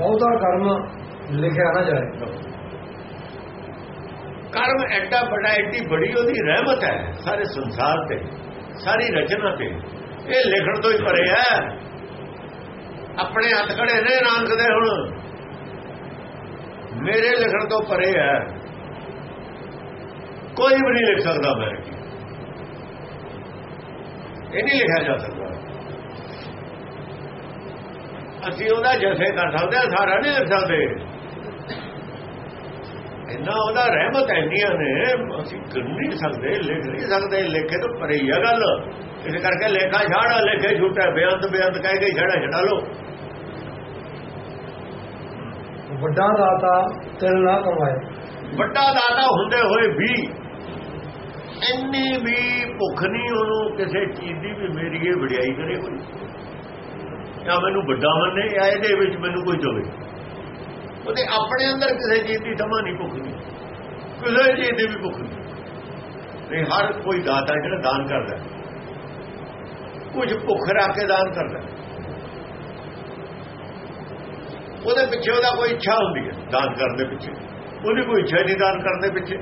ਬਹੁਤਾ ਕਰਮ ਲਿਖਿਆ ਨਾ ਜਾਏ। ਕਰਮ ਐਡਾ ਵੱਡਾ, ਐਡੀ ਬੜੀ ਉਹਦੀ ਰਹਿਮਤ ਹੈ ਸਾਰੇ ਸੰਸਾਰ ਤੇ, ਸਾਰੀ ਰਚਨਾ ਤੇ। ਇਹ ਲਿਖਣ ਤੋਂ ਹੀ ਪਰੇ ਹੈ। ਆਪਣੇ ਹੱਥ ਖੜੇ ਨੇ ਨਾਨਕ ਦੇ ਹੁਣ। ਮੇਰੇ ਲਿਖਣ ਤੋਂ ਪਰੇ ਹੈ। ਕੋਈ ਵੀ ਨਹੀਂ ਲਿਖ ਸਕਦਾ ਮੈਂ। ਇਹ ਨਹੀਂ ਲਿਖਿਆ ਜਾ ਸਕਦਾ। ਅਸੀਂ ਉਹਦਾ ਜਥੇ ਕਰ ਸਕਦੇ ਹਾਂ ਸਾਰਾ ਨਹੀਂ ਲਿਖ ਸਕਦੇ। ਇੰਨਾ ਉਹਦਾ ਰਹਿਮਤ ਇੰਨੀਆਂ ਨੇ ਅਸੀਂ ਕਰ ਨਹੀਂ ਸਕਦੇ ਲਿਖ ਨਹੀਂ ਸਕਦੇ ਲਿਖੇ ਤਾਂ ਪਰੇ ਹੀ ਆ ਗੱਲ। ਇਸ ਕਰਕੇ ਲੇਖਾ ਛਾੜਾ ਲਿਖੇ ਛੁੱਟਾ ਬੇਅੰਤ ਬੇਅੰਤ ਕਹਿ ਕੇ ਛੜਾ ਛਡਾ ਲੋ ਵੱਡਾ ਦਾਤਾ ਤਿਲ ਨਾ ਕਮਾਏ ਵੱਡਾ ਦਾਤਾ ਹੁੰਦੇ ਹੋਏ ਵੀ ਇੰਨੀ ਵੀ ਭੁੱਖ ਨਹੀਂ ਉਹਨੂੰ ਕਿਸੇ ਚੀਜ਼ ਦੀ ਵੀ ਮੇਰੀ ਇਹ ਵਡਿਆਈ ਕਰੇ ਕੋਈ ਜਾਂ ਮੈਨੂੰ ਵੱਡਾ ਮੰਨੇ ਜਾਂ ਇਹਦੇ ਵਿੱਚ ਮੈਨੂੰ ਕੋਈ ਦੇਵੇ ਉਹਦੇ ਆਪਣੇ ਅੰਦਰ ਕਿਸੇ ਚੀਜ਼ ਦੀ ਤਮਾ ਨਹੀਂ ਭੁੱਖ ਨਹੀਂ ਕਿਸੇ ਚੀਜ਼ ਦੀ ਵੀ ਭੁੱਖ ਨਹੀਂ ਨਹੀਂ ਹਰ ਕੋਈ ਦਾਤਾ ਜਿਹੜਾ ਦਾਨ ਕਰਦਾ ਕੁਝ ਭੁੱਖ ਰੱਖ ਕੇ ਦਾਨ ਕਰਦਾ ਉਹਦੇ ਪਿੱਛੇ ਉਹਦਾ ਕੋਈ ਇੱਛਾ ਹੁੰਦੀ ਹੈ, ਦਾਨ ਕਰਨ ਦੇ ਪਿੱਛੇ। ਉਹਦੀ ਕੋਈ ਇੱਛਾ ਨਹੀਂ ਦਾਨ ਕਰਨ ਦੇ ਪਿੱਛੇ।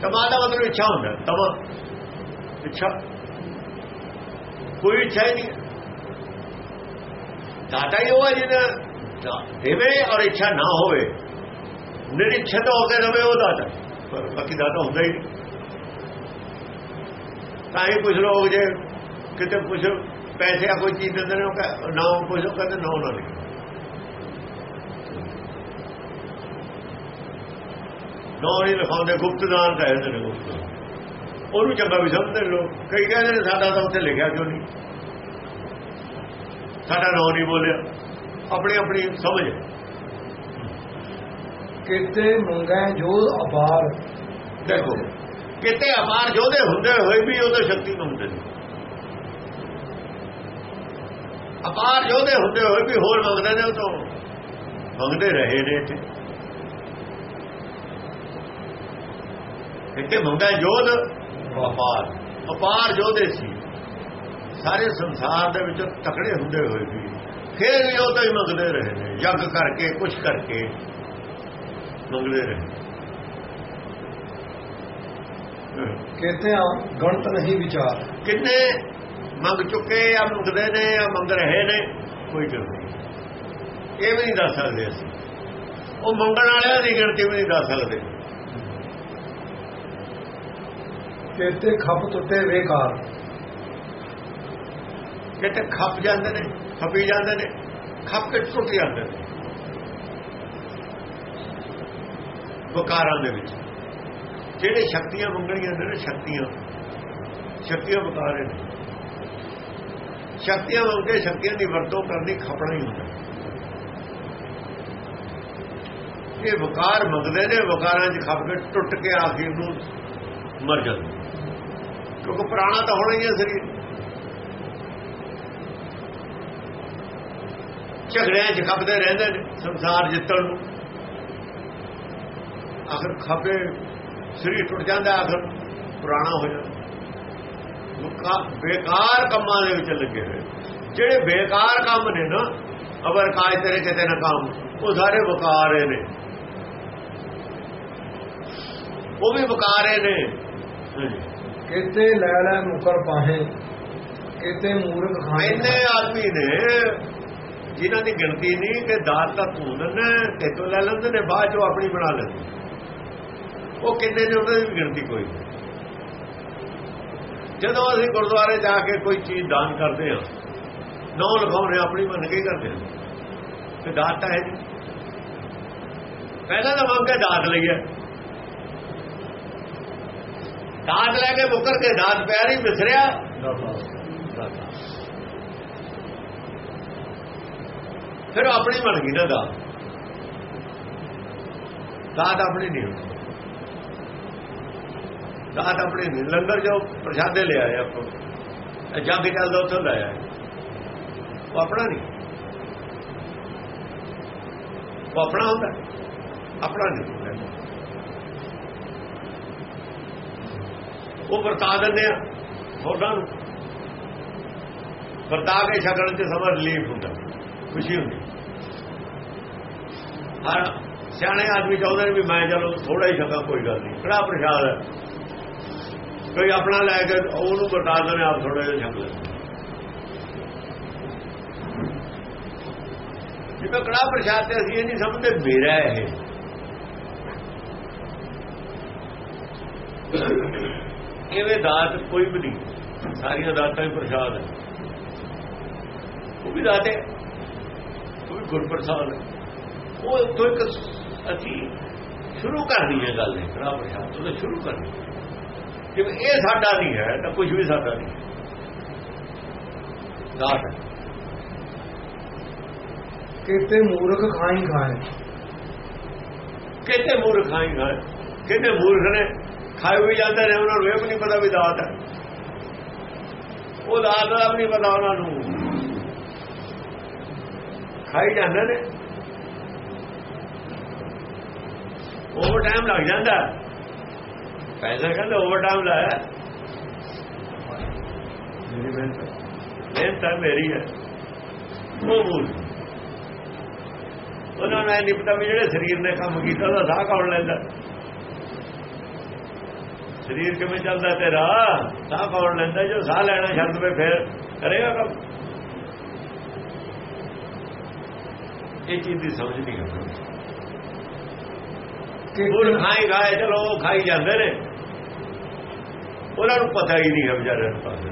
ਤਮਾ ਦਾ ਮਤਲਬ ਇੱਛਾ ਹੁੰਦਾ ਤਮਾ ਇੱਛਾ। ਕੋਈ ਇੱਛਾ ਹੀ ਨਹੀਂ ਦਾਤਾ ਹੀ ਉਹ ਹੈ ਜਿਹਦਾ ਦੇਵੇ ਔਰ ਇੱਛਾ ਨਾ ਹੋਵੇ। ਨਿਰੀਛਤ ਹੋ ਕੇ ਰਵੇ, ਉਹ ਦਾਤਾ ਪਰ ਬਾਕੀ ਦਾਤਾ ਹੁੰਦਾ ਹੀ ਨਹੀਂ। ਤਾਂ ਹੀ ਕੁਝ ਲੋਕ ਜੇ ਕਿਤੇ ਕੁਝ ਪੈਸੇ ਆ, ਕੋਈ ਚੀਜ਼ ਦਿੰਦੇ ਨੇ, ਉਹ ਨਾ ਪੁੱਛੋ ਕਹਿੰਦੇ, ਨਾ ਨਾ ਲਿਖੋ ਨਾ ਨਹੀਂ ਲਿਖਾਉਂਦੇ, ਗੁਪਤਦਾਨ ਕਹਿੰਦੇ ਨੇ ਗੁਪਤ ਉਹਨੂੰ ਚੰਗਾ ਵੀ ਸਮਝਦੇ ਲੋਕ। ਕਈ ਕਹਿੰਦੇ ਨੇ, ਸਾਡਾ ਤਾਂ ਉੱਥੇ ਲਿਖਿਆ ਕਿਉਂ ਨਹੀਂ? ਸਾਡਾ ਨਾਂ ਨਹੀਂ ਬੋਲਿਆ। ਆਪਣੀ ਆਪਣੀ ਸਮਝ। ਕਿਤੇ ਮੰਗੈ ਜੋਧ ਅਪਾਰ। ਦੇਖੋ ਕਿਤੇ ਅਪਾਰ ਜੋਧੇ ਹੁੰਦੇ ਹੋਏ ਵੀ ਉਹਦੇ ਸ਼ਕਤੀ ਮੰਗਦੇ ਨੇ। ਅਪਾਰ ਜੋਧੇ ਹੁੰਦੇ ਹੋਏ ਵੀ ਹੋਰ ਮੰਗਦੇ ਨੇ ਉਹ ਤੋਂ ਮੰਗਦੇ ਰਹੇ ਨੇ ਇੱਥੇ। ਇੱਥੇ ਮੰਗਾ ਜੋਧ ਅਪਾਰ। ਅਪਾਰ ਜੋਧੇ ਸੀ। ਸਾਰੇ ਸੰਸਾਰ ਦੇ ਵਿੱਚ ਤਕੜੇ ਹੁੰਦੇ ਹੋਏ ਵੀ ਫਿਰ ਵੀ ਉਹ ਤਾਂ ਹੀ ਮੰਗਦੇ ਰਹੇ ਨੇ। ਯੱਗ ਕਰਕੇ ਕੁਝ ਕਰਕੇ ਮੰਗਦੇ ਰਹੇ ਕਿਤੇ ਗਣਤ ਨਹੀਂ ਵਿਚਾਰ। ਕਿੰਨੇ ਮੰਗ ਚੁੱਕੇ ਆ ਮੰਗਦੇ ਨੇ ਆ ਮੰਗ ਰਹੇ ਨੇ ਕੋਈ ਗੱਲ ਨਹੀਂ। ਇਹ ਵੀ ਨਹੀਂ ਦੱਸ ਸਕਦੇ ਅਸੀਂ। ਉਹ ਮੰਗਣ ਵਾਲਿਆਂ ਦੀ ਗਿਣਤੀ ਵੀ ਨਹੀਂ ਦੱਸ ਸਕਦੇ। ਕਿਤੇ ਖੱਪ ਟੁੱਟੇ ਵੇਕਾਰ। ਕਿਤੇ ਖੱਪ ਜਾਂਦੇ ਨੇ, ਖੱਪੀ ਜਾਂਦੇ ਨੇ, ਖੱਪ ਕੇ ਟੁੱਟ ਜਾਂਦੇ ਨੇ। ਵਕਾਰਾਂ ਦੇ ਵਿੱਚ। ਜਿਹੜੇ ਸ਼ਕਤੀਆਂ ਮੰਗਣੀਆਂ ਨੇ ਸ਼ਕਤੀਆਂ। ਸ਼ਕਤੀਆਂ ਵਕਾਰੇ ਨੇ। ਸ਼ਕਤੀਆਂ ਮੰਗ ਕੇ ਸ਼ਕਤੀਆਂ ਦੀ ਵਰਤੋਂ ਕਰਨੀ ਖਪਣਾ ਹੀ ਹੁੰਦਾ। ਇਹ ਵਕਾਰ ਮੰਗਦੇ ਨੇ, ਵਕਾਰਾਂ 'ਚ ਖੱਪ ਕੇ ਟੁੱਟ ਕੇ ਆਖਿਰ ਨੂੰ ਮਰ ਜਾਂਦੇ ਕਿਉਂਕਿ ਪੁਰਾਣਾ ਤਾਂ ਹੋਣਾ ਹੀ ਹੈ ਸਰੀਰ। ਝਗੜਿਆਂ 'ਚ ਖੱਪਦੇ ਰਹਿੰਦੇ ਨੇ ਸੰਸਾਰ ਜਿੱਤਣ ਨੂੰ। ਆਖਰ ਖੱਪੇ ਸਰੀਰ ਟੁੱਟ ਜਾਂਦਾ ਆਖਰ ਪੁਰਾਣਾ ਹੋ ਜਾਂਦਾ। ਬੇਕਾਰ ਕੰਮਾਂ ਦੇ ਵਿੱਚ ਲੱਗੇ ਹੋਏ ਜਿਹੜੇ ਬੇਕਾਰ ਕੰਮ ਨੇ ਨਾ ਅਬਰ ਕਾਜ ਤੇਰੇ ਕਿਤੇ ਨਾ ਕੰਮ ਉਹ ਸਾਰੇ ਵਕਾਰੇ ਨੇ। ਉਹ ਵੀ ਵਕਾਰੇ ਨੇ। ਕਿਤੇ ਲੈ ਲੈ ਮੁਕਰ ਪਾਹੇ ਕਿਤੇ ਮੂਰਖ ਖਾਏ। ਇੰਨੇ ਆਦਮੀ ਨੇ ਜਿਨ੍ਹਾਂ ਦੀ ਗਿਣਤੀ ਨਹੀਂ ਕਿ ਦਾਤ ਤਾਂ ਤੂੰ ਨੇ, ਤੇ ਤੋਂ ਲੈ ਲੈਂਦੇ ਨੇ, ਬਾਅਦ ਚੋਂ ਆਪਣੀ ਬਣਾ ਲੈਂਦੇ ਉਹ ਕਿੰਨੇ ਨੇ ਉਹਨਾਂ ਦੀ ਗਿਣਤੀ ਕੋਈ ਜਦੋਂ ਅਸੀਂ ਗੁਰਦੁਆਰੇ ਜਾ ਕੇ ਕੋਈ ਚੀਜ਼ ਦਾਨ ਕਰਦੇ ਹਾਂ ਨੌ ਲਗਾਉਣੇ ਆਪਣੀ ਮੰਨ ਕੇ ਕਰਦੇ ਹਾਂ। ਤੇ ਦਾਤ ਤਾਂ ਹੈ ਜੀ ਪਹਿਲਾਂ ਤਾਂ ਮੰਗ ਕੇ ਦਾਤ ਲਈਏ ਦਾਤ ਲੈ ਕੇ ਮੁਕਰ ਕੇ ਦਾਤ ਪਿਆਰੀ ਵਿਸਰਿਆ ਫਿਰ ਆਪਣੀ ਬਣ ਗਈ ਨਾ ਦਾਤ। ਦਾਤ ਆਪਣੀ ਨਹੀਂ ਹੁੰਦੀ। ਦਾਤ ਆਪਣੀ ਨਹੀਂ। ਲੰਗਰ ਜੋ ਪ੍ਰਸ਼ਾਦੇ ਲਿਆ ਹੈ ਆਪਾਂ। ਜੱਗ ਚੱਲਦਾ ਉੱਥੋਂ ਲਾਇਆ ਉਹ ਆਪਣਾ ਨਹੀਂ। ਉਹ ਆਪਣਾ ਹੁੰਦਾ। ਆਪਣਾ ਨਹੀਂ ਉਹ ਵਰਤਾ ਦਿੰਦੇ ਆ। ਹੋਰਾਂ ਨੂੰ। ਵਰਤਾ ਕੇ ਛਕਣ ਚ ਸਮਾਂ ਰਿਲੀਫ ਹੁੰਦਾ। ਖੁਸ਼ੀ ਹੁੰਦੀ। ਹਰ ਸਿਆਣੇ ਆਦਮੀ ਚਾਹੁੰਦੇ ਨੇ ਵੀ ਮੈਂ ਚਲੋ ਥੋੜਾ ਹੀ ਛਕਾ ਕੋਈ ਗੱਲ ਨਹੀਂ ਕਿਹੜਾ ਪ੍ਰਸ਼ਾਦ ਹੈ। ਕੋਈ ਆਪਣਾ ਲੈ ਕੇ ਉਹਨੂੰ ਬਤਾ ਦੇਣੇ ਆਪ ਥੋੜਾ ਜਿਹਾ ਛਕ ਲੈ ਜਿਵੇਂ ਕੜਾ ਪ੍ਰਸ਼ਾਦ ਤੇ ਅਸੀਂ ਇਹ ਨਹੀਂ ਸਮਝਦੇ, ਮੇਰਾ ਇਹ। ਇਹਵੇਂ ਦਾਤ ਕੋਈ ਵੀ ਨਹੀਂ, ਸਾਰੀਆਂ ਦਾਤਾਂ ਹੀ ਪ੍ਰਸ਼ਾਦ ਹੈ। ਉਹ ਵੀ ਦਾਤੇ ਉਹ ਵੀ ਗੁਰ ਪ੍ਰਸਾਦ ਹੈ। ਉਹ ਤੋਂ ਇੱਕ ਅਸੀਂ ਸ਼ੁਰੂ ਕਰਨੀ ਹੈ ਗੱਲ ਇਹ ਕੜਾ ਪ੍ਰਸ਼ਾਦ ਤੋਂ ਸ਼ੁਰੂ ਕਰਨੀ ਕਿ ਇਹ ਸਾਡਾ ਨਹੀਂ ਹੈ ਤਾਂ ਕੁਝ ਵੀ ਸਾਡਾ ਨਹੀਂ ਦਾਤ ਕਿਤੇ ਮੂਰਖ ਖਾਈ ਖਾਏ। ਕਿਤੇ ਮੂਰਖ ਖਾਈ ਖਾਏ। ਕਿਤੇ ਮੂਰਖ ਨੇ ਖਾਏ ਵੀ ਜਾਂਦੇ ਨੇ ਉਹਨਾਂ ਨੂੰ ਇਹ ਵੀ ਨਹੀਂ ਪਤਾ ਵੀ ਦਾਤ ਹੈ। ਉਹ ਦਾਤ ਦਾ ਵੀ ਨਹੀਂ ਪਤਾ ਉਹਨਾਂ ਨੂੰ। ਖਾਈ ਜਾਂਦੇ ਨੇ। ਉਹ ਟਾਈਮ ਲੱਗ ਜਾਂਦਾ। ਪੈਸਾ ਕਹਿੰਦੇ ਓਵਰ ਟਾਈਮ ਲਾਇਆ ਮੇਰੀ ਮਿਹਨਤ ਮਿਹਨਤ ਤਾਂ ਮੇਰੀ ਹੈ। ਉਹ ਮੂਰਖ ਉਹਨਾਂ ਨੂੰ ਨਹੀਂ ਪਤਾ ਵੀ ਜਿਹੜੇ ਸਰੀਰ ਨੇ ਕੰਮ ਕੀਤਾ ਉਹਦਾ ਸਾਹ ਕੌਣ ਲੈਂਦਾ। ਸਰੀਰ ਕਿਵੇਂ ਚੱਲਦਾ ਤੇਰਾ? ਸਾਹ ਕੌਣ ਲੈਂਦਾ? ਜੋ ਸਾਹ ਲੈਣਾ ਛੱਡ ਦੇ ਫਿਰ ਕਰੇਗਾ ਕੰਮ। ਇਹ ਚੀਜ਼ ਦੀ ਸਮਝ ਨਹੀਂ ਆਉਂਦੀ। ਉਹ ਖਾਈ ਖਾਏ ਚਲੋ ਉਹ ਖਾਈ ਜਾਂਦੇ ਨੇ। ਉਹਨਾਂ ਨੂੰ ਪਤਾ ਹੀ ਨਹੀਂ ਵਿਚਾਰਿਆਂ ਨੂੰ ਪਾਸੇ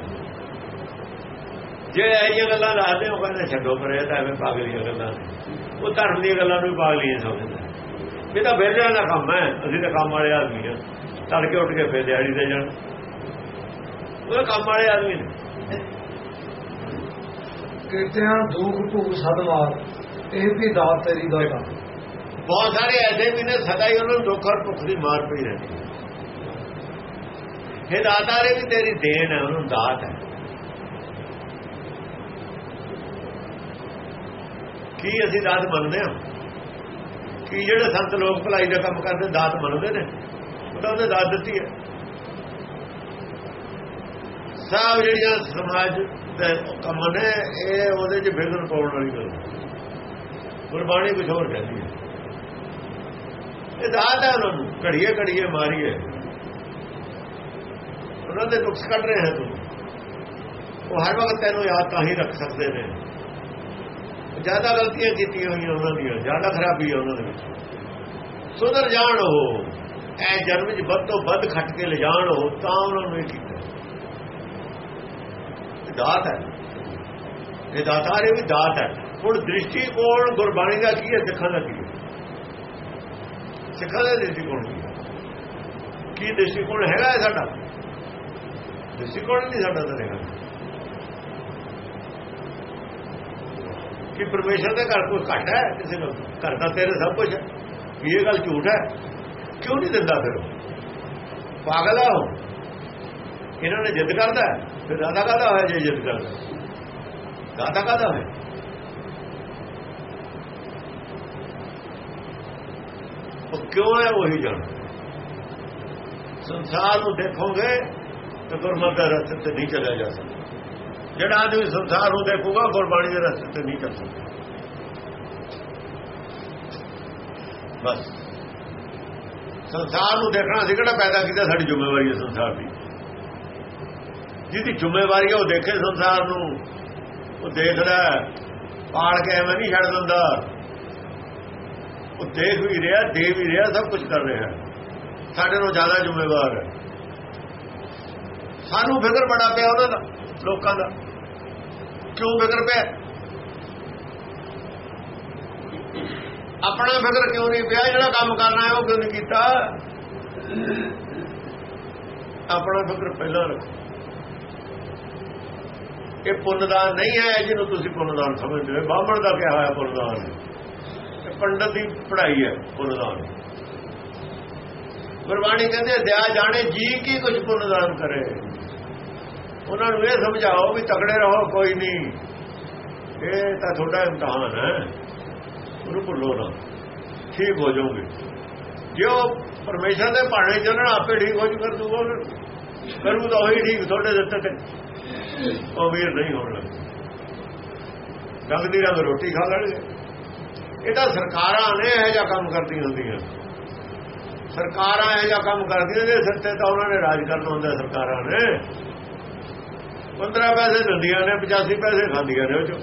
ਜੇ ਇਹ ਗੱਲਾਂ ਦੱਸਦੇ ਉਹ ਕਹਿੰਦੇ ਛੱਡੋ ਪਰ ਤਾਂ ਐਵੇਂ ਪਾਗਲੀਆਂ ਗੱਲਾਂ ਉਹ ਧਰਮ ਦੀਆਂ ਗੱਲਾਂ ਨੂੰ ਪਾਗਲੀਆਂ ਸਮਝਦੇ ਇਹ ਤਾਂ ਵੇਲਿਆਂ ਦਾ ਕੰਮ ਹੈ। ਅਸੀਂ ਤਾਂ ਕੰਮ ਵਾਲੇ ਆਦਮੀ ਹਾਂ। ਤੜਕੇ ਉੱਠ ਕੇ ਫੇਰ ਦਿਹਾੜੀ ਤੇ ਜਾਣ। ਉਹ ਕੰਮ ਵਾਲੇ ਆਦਮੀ ਨੇ। ਕਿਤਿਆਂ ਦੁੱਖ ਭੂ ਸਦਮਾਰ ਇਹ ਵੀ ਦਾਤ ਤੇਰੀ ਦਾਤਾ ਬਹੁਤ ਸਾਰੇ ਐਸੇ ਵੀ ਨੇ ਸਦਾ ਹੀ ਉਹਨਾਂ ਨੂੰ ਦੁੱਖ ਔਰ ਭੁੱਖ ਦੀ ਮਾਰ ਪਈ ਰਹਿੰਦੀ ਇਹ ਦਾਤਾਰੇ ਵੀ ਤੇਰੀ ਦੇਣ ਹੈ, ਉਹਨੂੰ ਦਾਤ ਹੈ। ਕੀ ਅਸੀਂ ਦਾਤ ਮੰਨਦੇ ਹਾਂ? ਕੀ ਜਿਹੜੇ ਸੰਤ ਲੋਕ ਭਲਾਈ ਦਾ ਕੰਮ ਕਰਦੇ, ਦਾਤ ਮੰਨਦੇ ਨੇ? ਉਹ ਤਾਂ ਉਹਨੇ ਦਾਤ ਦਿੱਤੀ ਹੈ। ਸਭ ਜਿਹੜੀਆਂ ਸਮਾਜ ਦੇ ਕੰਮ ਨੇ, ਇਹ ਉਹਦੇ 'ਚ ਵਿਗੜ ਪਾਉਣ ਵਾਲੀ ਗੱਲ ਗੁਰਬਾਣੀ ਕੁਝ ਹੋਰ ਕਹਿੰਦੀ ਹੈ। ਇਹ ਦਾਤ ਹੈ ਉਹਨਾਂ ਨੂੰ। ਘੜੀਏ ਘੜੀਏ, ਮਾਰੀਏ। ਉਹਨਾਂ ਦੇ ਨੁਕਸ ਕੱਢ ਰਹੇ ਹੈ ਤੂੰ। ਉਹ ਹਰ ਵਕਤ ਤੈਨੂੰ ਯਾਦ ਤਾਂ ਹੀ ਰੱਖ ਸਕਦੇ ਨੇ। ਜ਼ਿਆਦਾ ਗਲਤੀਆਂ ਕੀਤੀਆਂ ਹੋਈਆਂ ਉਹਨਾਂ ਦੀਆਂ, ਜ਼ਿਆਦਾ ਖਰਾਬੀ ਹੈ ਉਹਨਾਂ ਦੇ ਵਿੱਚ। ਸੁਧਰ ਜਾਣ ਉਹ। ਐ ਜਨਮ ਚ ਵੱਧ ਤੋਂ ਵੱਧ ਖੱਟ ਕੇ ਲਿਜਾਣ ਹੋ ਤਾਂ ਉਹਨਾਂ ਨੂੰ ਇਹ ਕੀਤਾ ਦਾਤ ਹੈ। ਇਹ ਦਾਤਾਰੇ ਵੀ ਦਾਤ ਹੈ। ਹੁਣ ਦ੍ਰਿਸ਼ਟੀਕੋਣ ਗੁਰਬਾਣੀ ਦਾ ਕੀ ਹੈ, ਸਿੱਖਾਂ ਦਾ ਕੀ ਹੈ? ਸਿੱਖਾਂ ਦਾ ਦ੍ਰਿਸ਼ਟੀਕੋਣ ਕੀ ਹੈ? ਕੀ ਦ੍ਰਿਸ਼ਟੀਕੋਣ ਹੈਗਾ ਸਾਡਾ? ਦ੍ਰਿਸ਼ਟੀਕੋਣ ਨਹੀਂ ਸਾਡਾ ਤਾਂ ਹੈਗਾ। ਕਿ ਪਰਮੇਸ਼ਰ ਦੇ ਘਰ ਕੋਈ ਘਟ ਹੈ, ਕਿਸੇ ਨੂੰ? ਘਰ ਦਾ ਤੇਰੇ ਸਭ ਕੁਝ ਹੈ। ਇਹ ਗੱਲ ਝੂਠ ਹੈ, ਕਿਉਂ ਨਹੀਂ ਦਿੰਦਾ ਫਿਰ ਪਾਗਲ ਆ ਇਹਨਾਂ ਨੇ ਜਿੱਦ ਕਰਦਾ ਫਿਰ ਦਾਦਾ ਕਾਦਾ ਹੋਇਆ ਜੇ ਜਿੱਦ ਕਰਦਾ? ਦਾਦਾ ਕਾਦਾ ਹੋਇਆ? ਉਹ ਕਿਉਂ ਹੈ ਉਹੀ ਜਾਣ ਸੰਸਾਰ ਨੂੰ ਦੇਖੋਗੇ ਤਾਂ ਗੁਰਮਤਿ ਦੇ ਰਸਤੇ ਤੇ ਨਹੀਂ ਚੱਲਿਆ ਜਾ ਸਕਦਾ। ਜਿਹੜਾ ਆਦਮੀ ਸੰਸਾਰ ਨੂੰ ਦੇਖੂਗਾ, ਗੁਰਬਾਣੀ ਦੇ ਰਸਤੇ ਤੇ ਨਹੀਂ ਚੱਲ ਸਕਦਾ। ਬਸ। ਸੰਸਾਰ ਨੂੰ ਦੇਖਣਾ ਸੀ, ਕਿਹੜਾ ਪੈਦਾ ਕੀਤਾ ਸਾਡੀ ਜ਼ਿੰਮੇਵਾਰੀ ਹੈ ਸੰਸਾਰ ਦੀ? ਜਿਹਦੀ ਜ਼ਿੰਮੇਵਾਰੀ ਹੈ ਉਹ ਦੇਖੇ ਸੰਸਾਰ ਨੂੰ। ਉਹ ਦੇਖਦਾ ਪਾਲ ਕੇ ਐਵੇਂ ਨਹੀਂ ਛੱਡ ਦਿੰਦਾ। ਉਹ ਦੇਖ ਵੀ ਰਿਹਾ, ਦੇ ਵੀ ਰਿਹਾ, ਸਭ ਕੁਝ ਕਰ ਰਿਹਾ। ਸਾਡੇ ਨੂੰ ਜ਼ਿਆਦਾ ਜ਼ਿੰਮੇਵਾਰ ਹੈ। ਸਾਨੂੰ ਫਿਕਰ ਬੜਾ ਪਿਆ ਉਹਨਾਂ ਦਾ ਲੋਕਾਂ ਦਾ। ਕਿਉਂ ਫਿਕਰ ਪਿਆ? ਆਪਣਾ ਫਿਕਰ ਕਿਉਂ ਨਹੀਂ ਪਿਆ? ਜਿਹੜਾ ਕੰਮ ਕਰਨਾ ਹੈ, ਉਹ ਕਿਉਂ ਨਹੀਂ ਕੀਤਾ? ਆਪਣਾ ਫਿਕਰ ਪਹਿਲਾਂ ਰੱਖੋ। ਇਹ ਪੁੰਨਦਾਨ ਨਹੀਂ ਹੈ ਜਿਹਨੂੰ ਤੁਸੀਂ ਪੁੰਨਦਾਨ ਸਮਝਦੇ ਹੋ। ਬਾਹਮਣ ਦਾ ਕਿਹਾ ਹੋਇਆ ਪੁੰਨਦਾਨ ਪੰਡਤ ਦੀ ਪੜ੍ਹਾਈ ਹੈ ਪੁੰਨਦਾਨ ਗੁਰਬਾਣੀ ਕਹਿੰਦੇ ਦਿਆ ਜਾਣੇ, ਜੀ ਕੀ ਕੁਝ ਪੁੰਨਦਾਨ ਕਰੇ। ਉਹਨਾਂ ਨੂੰ ਇਹ ਸਮਝਾਓ ਵੀ ਤਕੜੇ ਰਹੋ, ਕੋਈ ਨਹੀਂ। ਇਹ ਤਾਂ ਤੁਹਾਡਾ ਇਮਤਿਹਾਨ ਹੈ। ਉਹਨੂੰ ਭੁੱਲੋ ਨਾ। ਠੀਕ ਹੋ ਜਾਓਗੇ। ਜੇ ਉਹ ਪਰਮੇਸ਼ਰ ਦੇ ਭਾਣੇ ਚੱਲਣ ਆਪੇ ਠੀਕ ਹੋ ਜੂ ਕਰ ਕਰੂ ਤਾਂ ਉਹੀ ਠੀਕ ਤੁਹਾਡੇ ਦਿੱਤੇ ਤੇ। ਉਹ ਵੀਰ ਨਹੀਂ ਹੋਣ ਲੱਗ। ਰੰਗ ਦੀ ਰੰਗ ਰੋਟੀ ਖਾ ਲੈਣਗੇ। ਇਹ ਤਾਂ ਸਰਕਾਰਾਂ ਨੇ ਇਹ ਜਿਹਾ ਕੰਮ ਕਰਦੀਆਂ ਹੁੰਦੀਆਂ। ਸਰਕਾਰਾਂ ਇਹ ਜਿਹਾ ਕੰਮ ਕਰਦੀਆਂ ਨੇ ਤੇ ਤਾਂ ਉਹਨਾਂ ਨੇ ਰਾਜ ਕਰਨਾ ਹੁੰਦਾ ਸਰਕਾਰਾਂ ਨੇ। 15 ਪੈਸੇ ਦਿੰਦੀਆਂ ਨੇ 85 ਪੈਸੇ ਖਾਂਦੀਆਂ ਨੇ ਉਹ ਚੋਂ।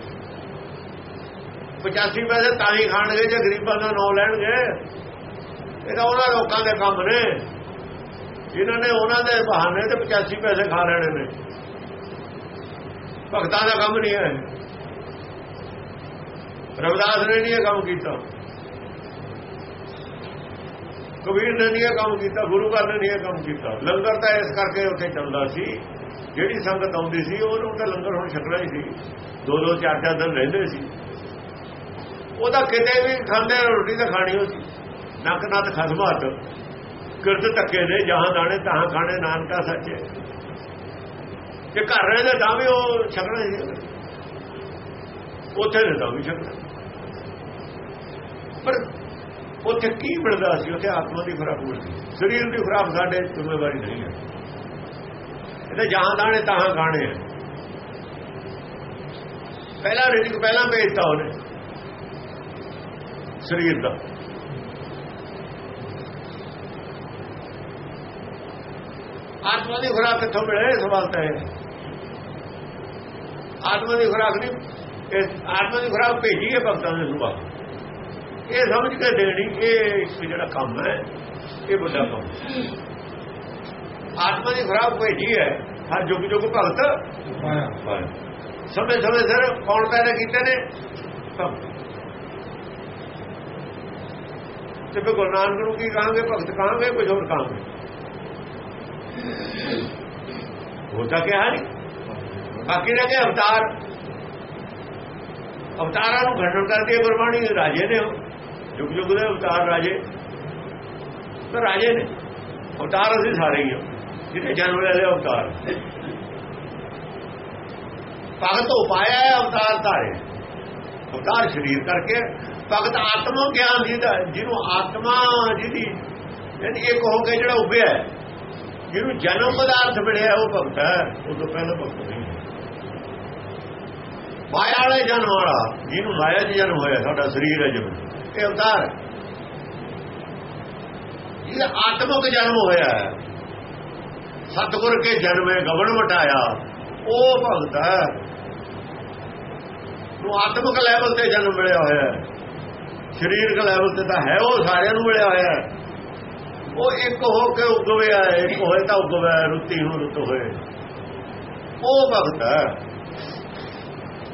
85 ਪੈਸੇ ਤਾਂ ਹੀ ਖਾਣਗੇ ਜੇ ਗਰੀਬਾਂ ਦਾ ਨਾਂ ਲੈਣਗੇ। ਇਹ ਤਾਂ ਉਹਨਾਂ ਲੋਕਾਂ ਦੇ ਕੰਮ ਨੇ। ਜਿਨ੍ਹਾਂ ਨੇ ਉਹਨਾਂ ਦੇ ਬਹਾਨੇ ਤੇ 85 ਪੈਸੇ ਖਾ ਲੈਣੇ ਨੇ। ਭਗਤਾਂ ਦਾ ਕੰਮ ਨਹੀਂ ਹੈ। ਰਵਿਦਾਸ ਨੇ ਨਹੀਂ ਇਹ ਕੰਮ ਕੀਤਾ। ਕਬੀਰ ਨੇ ਨਹੀਂ ਇਹ ਕੰਮ ਕੀਤਾ, ਗੁਰੂ ਘਰ ਨੇ ਨਹੀਂ ਇਹ ਕੰਮ ਕੀਤਾ। ਲੰਗਰ ਤਾਂ ਇਸ ਕਰਕੇ ਉੱਥੇ ਚੱਲਦਾ ਸੀ, ਜਿਹੜੀ ਸੰਗਤ ਆਉਂਦੀ ਸੀ, ਉਹਨੂੰ ਤਾਂ ਲੰਗਰ ਹੁਣ ਛਕਣਾ ਹੀ ਸੀ। ਦੋ ਦੋ, ਚਾਰ ਚਾਰ ਦਿਨ ਰਹਿੰਦੇ ਸੀ। ਉਹਦਾ ਕਿਤੇ ਵੀ ਖਾਂਦੇ ਰੋਟੀ ਤਾਂ ਖਾਣੀ ਹੋ ਸੀ। ਨੱਕ ਨੱਤ ਖਸਮਾਤ ਕਿਰਤ ਤੱਕੇ ਨੇ ਜਹਾਂ ਦਾਣੇ ਤਾਂ ਖਾਣੇ, ਨਾਨਕਾ ਸੱਚੇ। ਕਿ ਘਰ ਰਹਿੰਦੇ ਤਾਂ ਵੀ ਉਹ ਛਕਣਾ ਸੀ। ਉੱਥੇ ਨੇ ਤਾਂ ਵੀ ਛਕਣਾ। ਪਰ ਉੱਥੇ ਕੀ ਮਿਲਦਾ ਸੀ? ਉੱਥੇ ਆਤਮਾ ਦੀ ਖੁਰਾਕ ਮਿਲਦੀ ਸਰੀਰ ਦੀ ਖੁਰਾਕ ਸਾਡੇ ਜ਼ਿੰਮੇਵਾਰੀ ਨਹੀਂ ਹੈ। ਇਹਦੇ ਜਹਾਂ ਦਾਣੇ ਤਾਂ ਖਾਣੇ ਆ। ਪਹਿਲਾ ਰਿਜਕ ਪਹਿਲਾਂ ਭੇਜਤਾ ਉਹਨੇ। ਸਰੀਰ ਦਾ। ਆਤਮਾ ਦੀ ਖੁਰਾਕ ਕਿੱਥੋਂ ਮਿਲੇ? ਸਵਾਲ ਤਾਂ ਹੈ। ਆਤਮਾ ਦੀ ਖੁਰਾਕ ਨਹੀਂ ਆਤਮਾ ਦੀ ਖੁਰਾਕ ਭੇਜੀ ਹੈ ਭਗਤਾਂ ਦੇ ਸੁਭਾਅ। ਇਹ ਸਮਝ ਕੇ ਦੇਣੀ ਇਹ ਜਿਹੜਾ ਕੰਮ ਹੈ ਇਹ ਵੱਡਾ ਕੰਮ ਆਤਮਾ ਦੀ ਖੁਰਾਕ ਭੇਜੀ ਹੈ ਹਰ ਜੁਗ ਜੁਗ ਭਗਤ। ਸਮੇਂ ਸਮੇਂ ਸਿਰ ਕੌਣ ਪੈਦਾ ਕੀਤੇ ਨੇ? ਭਗਤ ਤੇ ਫਿਰ ਗੁਰੂ ਨਾਨਕ ਨੂੰ ਕੀ ਕਹਾਂਗੇ? ਭਗਤ ਕਹਾਂਗੇ? ਕੁਝ ਹੋਰ ਕਹਾਂਗੇ? ਹੋਤਾ ਕਿਹਾ ਨਹੀਂ। ਬਾਕੀ ਰਹਿ ਗਏ ਅਵਤਾਰ। ਅਵਤਾਰਾਂ ਨੂੰ ਘਟਣ ਕਰਦੀ ਹੈ ਗੁਰਬਾਣੀ ਰਾਜੇ ਨੇ ਜੁਗ ਜੁਗ ਦੇ ਅਵਤਾਰ ਰਾਜੇ। ਤਾਂ ਰਾਜੇ ਨੇ ਅਵਤਾਰ ਅਸੀਂ ਸਾਰੇ ਹੀ ਹਾਂ ਜਿਹੜੇ ਜਨਮ ਲੈ ਅਵਤਾਰ। ਭਗਤ ਉਪਾਇਆ ਹੈ ਅਵਤਾਰ ਧਾਰੇ। ਅਵਤਾਰ ਸਰੀਰ ਕਰਕੇ ਭਗਤ ਆਤਮਾ ਗਿਆਨ ਜਿਹਦਾ ਜਿਹਨੂੰ ਆਤਮਾ ਜਿਹਦੀ ਯਾਨੀ ਇੱਕ ਕਹੋਗੇ ਜਿਹੜਾ ਉਭਿਆ ਜਿਹਨੂੰ ਜਨਮ ਪਦਾਰਥ ਮਿਲਿਆ ਉਹ ਭਗਤ ਹੈ, ਉਹ ਤੋਂ ਪਹਿਲਾਂ ਭਗਤ ਨਹੀਂ ਮਾਇਆ ਵਾਲੇ ਜਨਮ ਵਾਲਾ, ਜਿਹਨੂੰ ਮਾਇਆ 'ਚ ਜਨਮ ਹੋਇਆ, ਸਾਡਾ ਸਰੀਰ ਹੈ ਜਿਵੇਂ ਇਹ ਅਵਤਾਰ ਇਹ ਆਤਮਿਕ ਜਨਮ ਹੋਇਆ ਹੈ। ਸਤਗੁਰ ਕੇ ਜਨਮੇ ਗਵਨ ਵਟਾਇਆ। ਉਹ ਭਗਤ ਹੈ। ਨੂੰ ਆਤਮਿਕ ਲੈਵਲ ਤੇ ਜਨਮ ਮਿਲਿਆ ਹੋਇਆ ਹੈ। ਸਰੀਰਕ ਲੈਵਲ ਤੇ ਤਾਂ ਹੈ, ਉਹ ਸਾਰਿਆਂ ਨੂੰ ਮਿਲਿਆ ਹੋਇਆ ਹੈ। ਉਹ ਇੱਕ ਹੋ ਕੇ ਉਗਵਿਆ ਹੈ, ਇੱਕ ਹੋਏ ਤਾਂ ਉਗਵਿਆ ਰੁੱਤੀ ਨੂੰ ਰੁੱਤ ਹੋਏ। ਉਹ ਭਗਤ ਹੈ।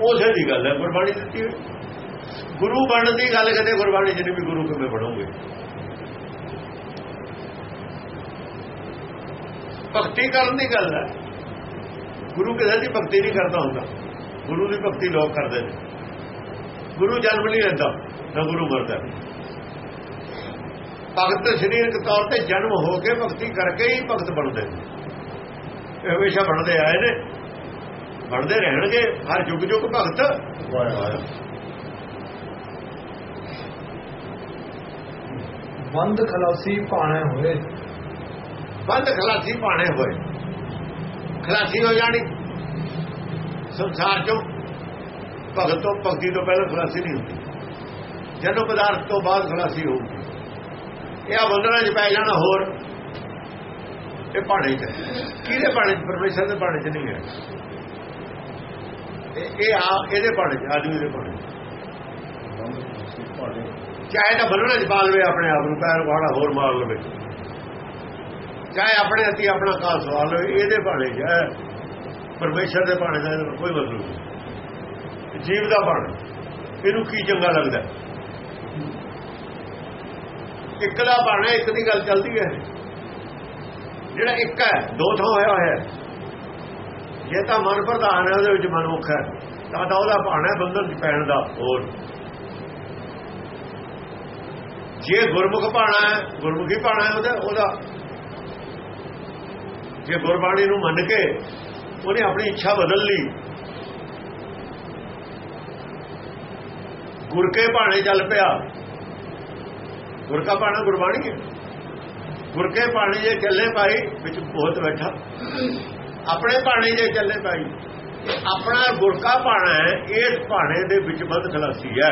ਉਸੇ ਦੀ ਗੱਲ ਹੈ, ਗੁਰਬਾਣੀ ਦਿੱਤੀ ਹੋਈ। ਗੁਰੂ ਬਣਨ ਦੀ ਗੱਲ ਕਦੇ ਗੁਰਬਾਣੀ ਜਿਹਨੇ ਵੀ ਗੁਰੂ ਕਿਵੇਂ ਬਣੋਗੇ? ਭਗਤੀ ਕਰਨ ਦੀ ਗੱਲ ਹੈ। ਗੁਰੂ ਕਿਸੇ ਦੀ ਭਗਤੀ ਨਹੀਂ ਕਰਦਾ ਹੁੰਦਾ। ਗੁਰੂ ਦੀ ਭਗਤੀ ਲੋਕ ਕਰਦੇ ਨੇ। ਗੁਰੂ ਜਨਮ ਨਹੀਂ ਲੈਂਦਾ, ਨਾ ਗੁਰੂ ਮਰਦਾ। ਭਗਤ ਸਰੀਰਕ ਤੌਰ ਤੇ ਜਨਮ ਹੋ ਕੇ ਭਗਤੀ ਕਰਕੇ ਹੀ ਭਗਤ ਬਣਦੇ ਨੇ। ਇਹ ਹਮੇਸ਼ਾ ਬਣਦੇ ਆਏ ਨੇ। ਬਣਦੇ ਰਹਿਣਗੇ। ਹਰ ਯੁੱਗ ਯੁੱਗ ਭਗਤ। ਬੰਦ ਖਲਾਸੀ ਪਾਣੇ ਹੋਏ। ਬੰਦ ਖਲਾਸੀ ਪਾਣੇ ਹੋਏ। ਖਲਾਸੀ ਹੋ ਜਾਣੀ। ਸੰਸਾਰ ਚੋਂ ਭਗਤ ਤੋਂ ਭਗਤੀ ਤੋਂ ਪਹਿਲਾਂ ਖਲਾਸੀ ਨਹੀਂ ਹੁੰਦੀ। ਜਨਮ ਪਦਾਰਥ ਤੋਂ ਬਾਅਦ ਖਲਾਸੀ ਹੋਊਗੀ। ਇਹ ਆ ਬੰਦਰਾਂ 'ਚ ਪੈ ਜਾਣਾ ਹੋਰ। ਇਹ ਪਾਣੇ 'ਚ ਕਿਹਦੇ ਪਾਣੇ 'ਚ? ਪਰਮੇਸ਼ਰ ਦੇ ਪਾਣੇ 'ਚ ਨਹੀਂ ਹੈ। ਇਹ ਆ ਇਹਦੇ ਪਾਣੇ 'ਚ ਆਦਮੀ ਦੇ ਪਾਣੇ। ਚਾਹੇ ਤਾਂ ਬੰਨਣਾ 'ਚ ਪਾ ਲਵੇ ਆਪਣੇ ਆਪ ਨੂੰ, ਪੈਰ ਵਾੜਾ ਹੋਰ ਮਾਰ ਲਵੇ। ਚਾਹੇ ਆਪਣੇ ਹੱਥੀ ਆਪਣਾ ਕਾਲ ਸਵਾਲ ਲਵੇ, ਇਹਦੇ ਭਾਣੇ 'ਚ ਹੈ। ਪਰਮੇਸ਼ਰ ਦੇ ਭਾਣੇ ਦਾ ਕੋਈ ਮਤਲਬ ਨਹੀਂ। ਜੀਵ ਦਾ ਪਾਣਾ ਇਹਨੂੰ ਕੀ ਚੰਗਾ ਲੱਗਦਾ? ਇੱਕ ਦਾ ਬਾਣਾ ਇੱਕ ਦੀ ਗੱਲ ਚੱਲਦੀ ਹੈ। ਜਿਹੜਾ ਇੱਕ ਹੈ, ਦੋ ਥਾਂ ਹੋਇਆ ਹੋਇਆ ਜੇ ਤਾਂ ਮਨ ਪ੍ਰਧਾਨ ਹੈ, ਉਹਦੇ ਵਿੱਚ ਮਨਮੁਖ ਹੈ। ਤਾਂ ਤਾਂ ਉਹਦਾ ਭਾਣਾ ਬੰਧਨ ਚ ਪੈਣ ਦਾ ਹੋਰ। ਜੇ ਗੁਰਮੁਖ ਬਾਣਾ ਹੈ, ਗੁਰਮੁਖੀ ਬਾਣਾ ਹੈ ਉਹਦਾ ਉਹਦਾ। ਜੇ ਗੁਰਬਾਣੀ ਨੂੰ ਮੰਨ ਕੇ ਉਹਨੇ ਆਪਣੀ ਇੱਛਾ ਬਦਲ ਲਈ, ਗੁਰ ਕੇ ਬਾਣੇ ਚੱਲ ਪਿਆ। ਗੁਰ ਕਾ ਬਾਣਾ ਗੁਰਬਾਣੀ ਹੈ। ਗੁਰ ਕੇ ਬਾਣੇ ਜੇ ਚੱਲੇ ਪਾਈ ਵਿੱਚ ਬਹੁਤ ਬੈਠਾ। ਆਪਣੇ ਬਾਣੇ ਜੇ ਚੱਲੇ ਪਾਈ ਆਪਣਾ ਗੁਰ ਕਾ ਬਾਣਾ ਹੈ, ਇਸ ਬਾਣੇ ਦੇ ਵਿੱਚ ਬੰਦ ਖਲਾਸੀ ਹੈ।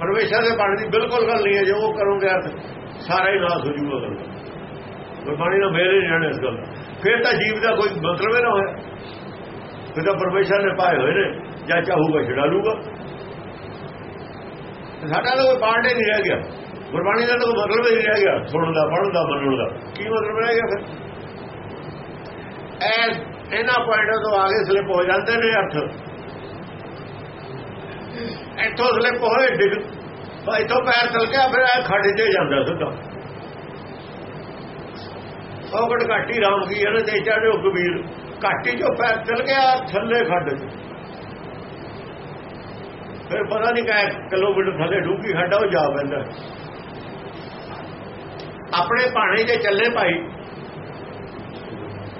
ਪਰਮੇਸ਼ਰ ਦੇ ਬਾਣੀ ਦੀ ਬਿਲਕੁਲ ਗੱਲ ਨਹੀਂ ਹੈ ਜੇ ਉਹ ਕਰੋਗੇ ਅਰਥ, ਸਾਰਾ ਹੀ ਨਾਸ ਹੋ ਜੂਗਾ ਗੱਲ ਗੁਰਬਾਣੀ ਨਾਲ ਮੇਰੇ ਨਹੀਂ ਰਹਿਣੇ ਇਸ ਗੱਲ ਫਿਰ ਤਾਂ ਜੀਵ ਦਾ ਕੋਈ ਮਤਲਬ ਹੀ ਨਾ ਹੋਇਆ ਫਿਰ ਤਾਂ ਪਰਮੇਸ਼ਰ ਨੇ ਪਾਏ ਹੋਏ ਨੇ, ਜਾਂ ਚਾਹੂਗਾ ਛਡਾ ਲੂਗਾ ਸਾਡਾ ਤਾਂ ਕੋਈ ਪਾਰਟ ਹੀ ਨਹੀਂ ਰਹਿ ਗਿਆ। ਗੁਰਬਾਣੀ ਦਾ ਤਾਂ ਕੋਈ ਮਤਲਬ ਹੀ ਨਹੀਂ ਰਹਿ ਗਿਆ, ਸੁਣਨ ਦਾ ਪੜਨ ਦਾ, ਮੰਨਣ ਦਾ। ਕੀ ਮਤਲਬ ਰਹਿ ਗਿਆ ਫਿਰ? ਐ, ਇਹਨਾਂ ਪੁਆਇੰਟਾਂ ਤੋਂ ਆਗੇ ਸਲਿਪ ਹੋ ਜਾਂਦੇ ਨੇ ਅਰਥ। ਇੱਥੋਂ ਸਲਿਪ ਹੋਏ ਡਿੱਗ ਇੱਥੋਂ ਪੈਰ ਚਲ ਗਿਆ, ਫਿਰ ਇਹ ਖੱਡ 'ਚ ਜਾਂਦਾ ਸਿੱਧਾ। ਉਹ ਘਟ ਘਾਟੀ ਰਾਮ ਕੀ ਇਹਨੇ ਤੇ ਚੜ੍ਹੇ ਉਹ ਕਬੀਰ। ਘਾਟੀ 'ਚੋਂ ਪੈਰ ਚਲ ਗਿਆ, ਥੱਲੇ ਖੱਡ 'ਚ। ਫਿਰ ਪਤਾ ਨਹੀਂ ਕਾਹ ਕਿਲੋਮੀਟਰ ਥੱਲੇ ਡੂੰਗੀ ਖੱਡਾ ਉਹ ਜਾ ਪੈਂਦਾ। ਆਪਣੇ ਪਾਣੀ ਦੇ ਚੱਲੇ ਭਾਈ।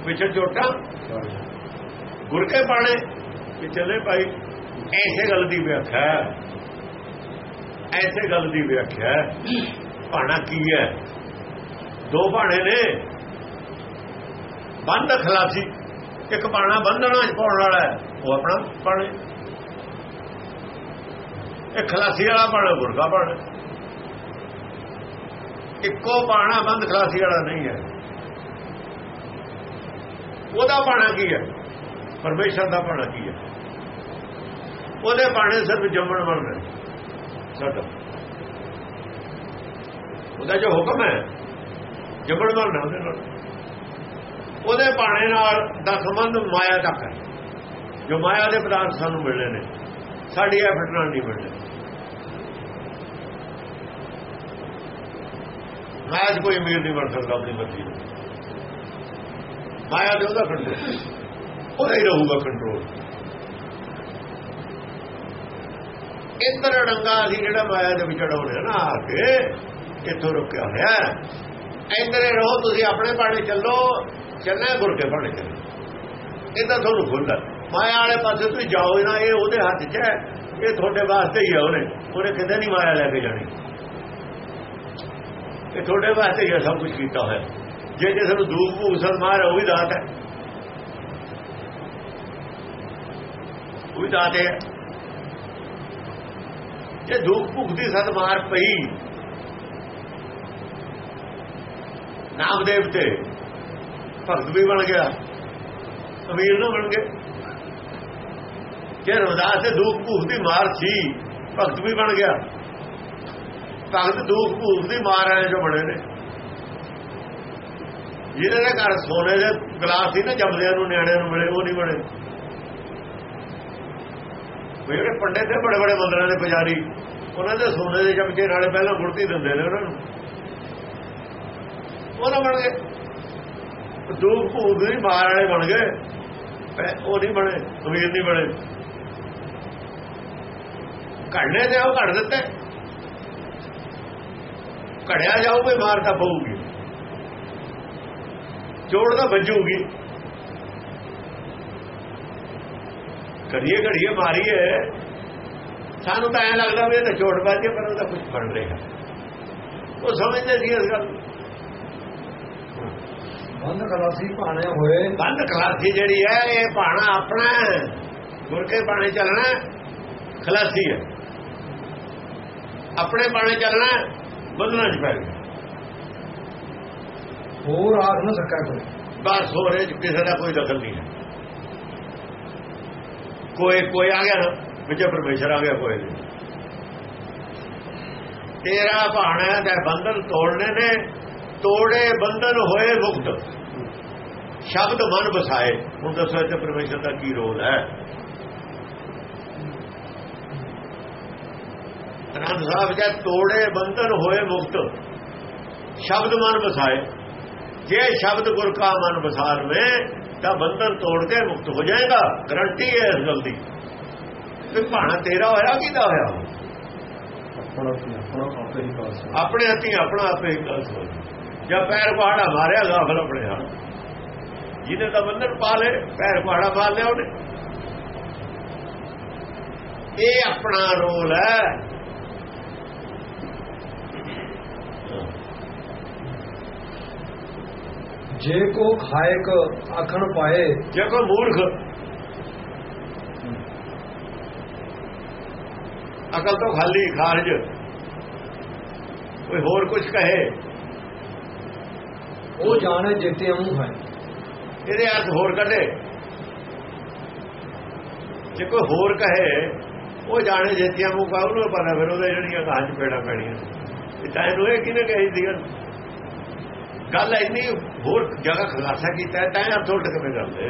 ਵਿਚਰ ਜੋਟਾ ਗੁਰ ਕੇ ਪਾਣੇ ਕਿ ਚੱਲੇ ਭਾਈ। ਐਸੇ ਗੱਲ ਦੀ ਵਿਆਖਿਆ ਐਸੇ ਗੱਲ ਦੀ ਵਿਆਖਿਆ ਭਾਣਾ ਕੀ ਹੈ? ਦੋ ਭਾਣੇ ਨੇ। ਬੰਦ ਖਲਾਸੀ ਇੱਕ ਬਾਣਾ ਬੰਧਣਾ ਚ ਪਾਉਣ ਵਾਲਾ ਉਹ ਆਪਣਾ ਭਾਣੇ। ਇਹ ਖਲਾਸੀ ਵਾਲਾ ਭਾਣਾ ਗੁਰਗਾ ਬਾਣਾ ਇੱਕੋ ਬਾਣਾ ਬੰਦ ਖਲਾਸੀ ਵਾਲਾ ਨਹੀਂ ਹੈ। ਉਹਦਾ ਭਾਣਾ ਕੀ ਹੈ? ਪਰਮੇਸ਼ਰ ਦਾ ਭਾਣਾ ਕੀ ਹੈ? ਉਹਦੇ ਬਾਣੇ ਸਿਰਫ ਜੰਮਣ ਵਾਲਾ ਸਾਡਾ। ਉਹਦਾ ਜੋ ਹੁਕਮ ਹੈ, ਜੰਮਣ ਵਾਲਾ ਉਹਦੇ ਨਾਲ। ਉਹਦੇ ਬਾਣੇ ਨਾਲ ਦਾ ਸੰਬੰਧ ਮਾਇਆ ਤੱਕ ਹੈ। ਜੋ ਮਾਇਆ ਦੇ ਪਦਾਰਥ ਸਾਨੂੰ ਮਿਲਣੇ ਨੇ, ਸਾਡੀ ਐਫਰਟ ਨਾਲ ਨਹੀਂ ਮਿਲਣੇ ਮਾਇਆ 'ਚ ਕੋਈ ਅਮੀਰ ਨਹੀਂ ਬਣ ਸਕਦਾ ਆਪਣੀ ਮਰਜ਼ੀ ਨਾਲ। ਮਾਇਆ ਦੇ ਉਹਦਾ ਕੰਟਰੋਲ ਉਹਦਾ ਹੀ ਰਹੂਗਾ ਕੰਟਰੋਲ ਇੰਦਰ ਡੰਗਾ ਅਸੀਂ ਜਿਹੜਾ ਮਾਇਆ ਦੇ ਵਿੱਚ ਅੜਾਉਣੇ ਨਾ ਆ ਕੇ, ਇੱਥੋਂ ਰੁਕਿਆ ਹੋਇਆ ਇੰਦਰੇ ਰਹੋ, ਤੁਸੀਂ ਆਪਣੇ ਬਾਣੇ ਚੱਲੋ, ਚੱਲਣਾ ਗੁਰ ਕੇ ਬਾਣੇ ਚੱਲੋ। ਇਹਦਾ ਤੁਹਾਨੂੰ ਖੁੱਲਦਾ ਮਾਇਆ ਵਾਲੇ ਪਾਸੇ ਤੁਸੀਂ ਜਾਓ ਨਾ, ਇਹ ਉਹਦੇ ਹੱਥ 'ਚ ਹੈ। ਇਹ ਤੁਹਾਡੇ ਵਾਸਤੇ ਹੀ ਹੈ ਉਹਨੇ। ਉਹਨੇ ਕਿਤੇ ਨਹੀਂ ਮਾਇਆ ਲੈ ਕੇ ਜਾਣੀ। ਇਹ ਤੁਹਾਡੇ ਵਾਸਤੇ ਹੀ ਸਭ ਕੁਝ ਕੀਤਾ ਹੋਇਆ। ਜੇ ਜਿਸ ਨੂੰ ਦੂਖ ਭੂਖ ਮਾਰ ਉਹ ਵੀ ਦਾਤ ਹੈ। ਉਹ ਵੀ ਦਾਤ ਹੈ। ਜੇ ਦੁੱਖ ਭੁੱਖ ਦੀ ਸਦ ਮਾਰ ਪਈ। ਨਾਮਦੇਵ ਤੇ ਭਗਤ ਵੀ ਬਣ ਗਿਆ ਅਮੀਰ ਨਾ ਬਣ ਗਏ। ਜੇ ਰਵਦਾਸ ਤੇ ਦੁੱਖ ਭੁੱਖ ਦੀ ਮਾਰ ਸੀ, ਭਗਤ ਵੀ ਬਣ ਗਿਆ। ਭਗਤ ਦੁੱਖ ਭੁੱਖ ਦੀ ਮਾਰ ਆਏ ਜੋ ਬਣੇ ਨੇ। ਜਿਹਨਾਂ ਦੇ ਘਰ ਸੋਨੇ ਦੇ ਗਲਾਸ ਸੀ ਨਾ, ਜੰਮਦਿਆਂ ਨੂੰ, ਨਿਆਣਿਆਂ ਨੂੰ ਮਿਲੇ, ਉਹ ਨਹੀਂ ਬਣੇ। ਜਿਹੜੇ ਪੰਡੇ ਤੇ ਬੜੇ ਬੜੇ ਮੰਦਰਾਂ ਦੇ ਪੁਜਾਰੀ, ਉਹਨਾਂ ਦੇ ਸੋਨੇ ਦੇ ਚਮਚੇ ਨਾਲੇ ਪਹਿਲਾਂ ਗੁੜਤੀ ਦਿੰਦੇ ਨੇ ਉਹਨਾਂ ਨੂੰ। ਉਹਨਾਂ ਬਣ ਗਏ। ਦੂਖ ਭੂਤ ਨਹੀਂ ਮਾਰ ਵਾਲੇ ਬਣ ਗਏ ਉਹ ਨਹੀਂ ਬਣੇ, ਅਮੀਰ ਨਹੀਂ ਬਣੇ। ਘੜਨੇ ਤੇ ਉਹ ਘੜ ਦਿੱਤੇ। ਘੜਿਆ ਜਾਊਗੇ ਮਾਰ ਤਾਂ ਪਊਗੀ। ਜੋੜ ਤਾਂ ਵੱਜੂਗੀ। ਘੜੀਏ ਘੜੀਏ ਮਾਰੀਏ। ਸਾਨੂੰ ਤਾਂ ਐ ਲੱਗਦਾ ਵੀ ਇਹ ਤਾਂ ਚੋਟ ਵੱਜੇ ਪਰ ਉਹਦਾ ਕੁਝ ਬਣ ਰਿਹਾ। ਉਹ ਸਮਝਦੇ ਸੀ ਇਸ ਗੱਲ ਬੰਦ ਕਲਾਸੀ ਭਾਣੇ ਹੋਏ। ਬੰਦ ਖਲਾਸੀ ਜਿਹੜੀ ਹੈ ਇਹ ਭਾਣਾ ਆਪਣਾ ਗੁਰ ਕੇ ਬਾਣੇ ਚੱਲਣਾ ਖਲਾਸੀ ਹੈ। ਆਪਣੇ ਬਾਣੇ ਚੱਲਣਾ ਬੰਦਨਾ ਚ ਪੈ ਗਿਆ ਹੋਰ ਆਖ ਨਾ ਸਕਾ ਕੋਈ ਬਸ ਹੋ ਰਹੇ ਕਿਸੇ ਦਾ ਕੋਈ ਦਖਲ ਨਹੀਂ ਹੈ। ਕੋਈ ਕੋਈ ਆ ਗਿਆ ਨਾ, ਵਿੱਚ ਪਰਮੇਸ਼ਰ ਆ ਗਿਆ ਕੋਈ ਨਹੀਂ ਤੇਰਾ ਭਾਣਾ ਦਾ ਬੰਧਨ ਤੋੜਨੇ ਨੇ, ਤੋੜੇ ਬੰਧਨ ਹੋਏ ਮੁਕਤ। ਸ਼ਬਦ ਮਨ ਵਸਾਏ। ਹੁਣ ਦੱਸੋ ਇੱਥੇ ਪਰਮੇਸ਼ਰ ਦਾ ਕੀ ਰੋਲ ਹੈ? ਅਨੰਦ ਸਾਹਿਬ ਜਦ ਤੋੜੇ ਬੰਧਨ ਹੋਏ ਮੁਕਤ। ਸ਼ਬਦ ਮਨ ਵਸਾਏ। ਜੇ ਸ਼ਬਦ ਗੁਰ ਕਾ ਮਨ ਵਸਾਰ ਲਵੇ ਤਾਂ ਬੰਧਨ ਤੋੜ ਕੇ ਮੁਕਤ ਹੋ ਜਾਏਗਾ। ਗਰੰਟੀ ਹੈ ਇਸ ਗੱਲ ਦੀ। ਤੇ ਭਾਣਾ ਤੇਰਾ ਹੋਇਆ ਕਿਹਦਾ ਹੋਇਆ? ਆਪਣਾ ਆਪਣਾ ਆਪੇ ਹੀ ਪਾਸ ਆਪਣੇ ਹੱਥੀ ਆਪਣਾ ਆਪੇ ਹੀ ਗੱਲ ਸੋਚ ਜਾਂ ਪੈਰ ਪਹਾੜਾ ਮਾਰਿਆ ਗਾਫਲ ਆਪਣੇ ਹੱਥ ਜਿਹਨੇ ਤਾਂ ਬੰਧਨ ਪਾ ਲੇ ਪੈਰ ਪਹਾੜਾ ਮਾਰ ਲਿਆ ਉਹਨੇ। ਇਹ ਆਪਣਾ ਰੋਲ ਹੈ। ਜੇ ਕੋ ਖਾਇਕ ਆਖਣ ਪਾਏ। ਜੇ ਕੋਈ ਮੂਰਖ। ਅਕਲ ਤੋਂ ਖਾਲੀ ਖਾਰਜ। ਕੋਈ ਹੋਰ ਕੁਝ ਕਹੇ। ਉਹ ਜਾਣੇ ਜਿੱਤੇ ਮੂੰਹ ਹੈ। ਇਹਦੇ ਅਰਥ ਹੋਰ ਕੱਢੇ। ਜੇ ਕੋਈ ਹੋਰ ਕਹੇ ਉਹ ਜਾਣੇ ਜੇਤੀਆਂ ਮੂੰਹ ਕਾ ਉਹਨੂੰ ਪਤਾ ਫਿਰ ਉਹਦੇ ਜਿਹੜੀਆਂ ਕਹਾਂ ਚ ਪੇੜਾ ਪੈਣੀਆਂ। ਤਾਂ ਇਹਨੂੰ ਇਹ ਕਿਹਨੇ ਕਹੀ ਦੀ ਗੱਲ ਇੰਨੀ ਹੋਰ ਜਗ੍ਹਾ ਖੁਲਾਸਾ ਕੀਤਾ ਤਾਂ ਅਰਥ ਉਲਟ ਕਿਵੇਂ ਕਰਦੇ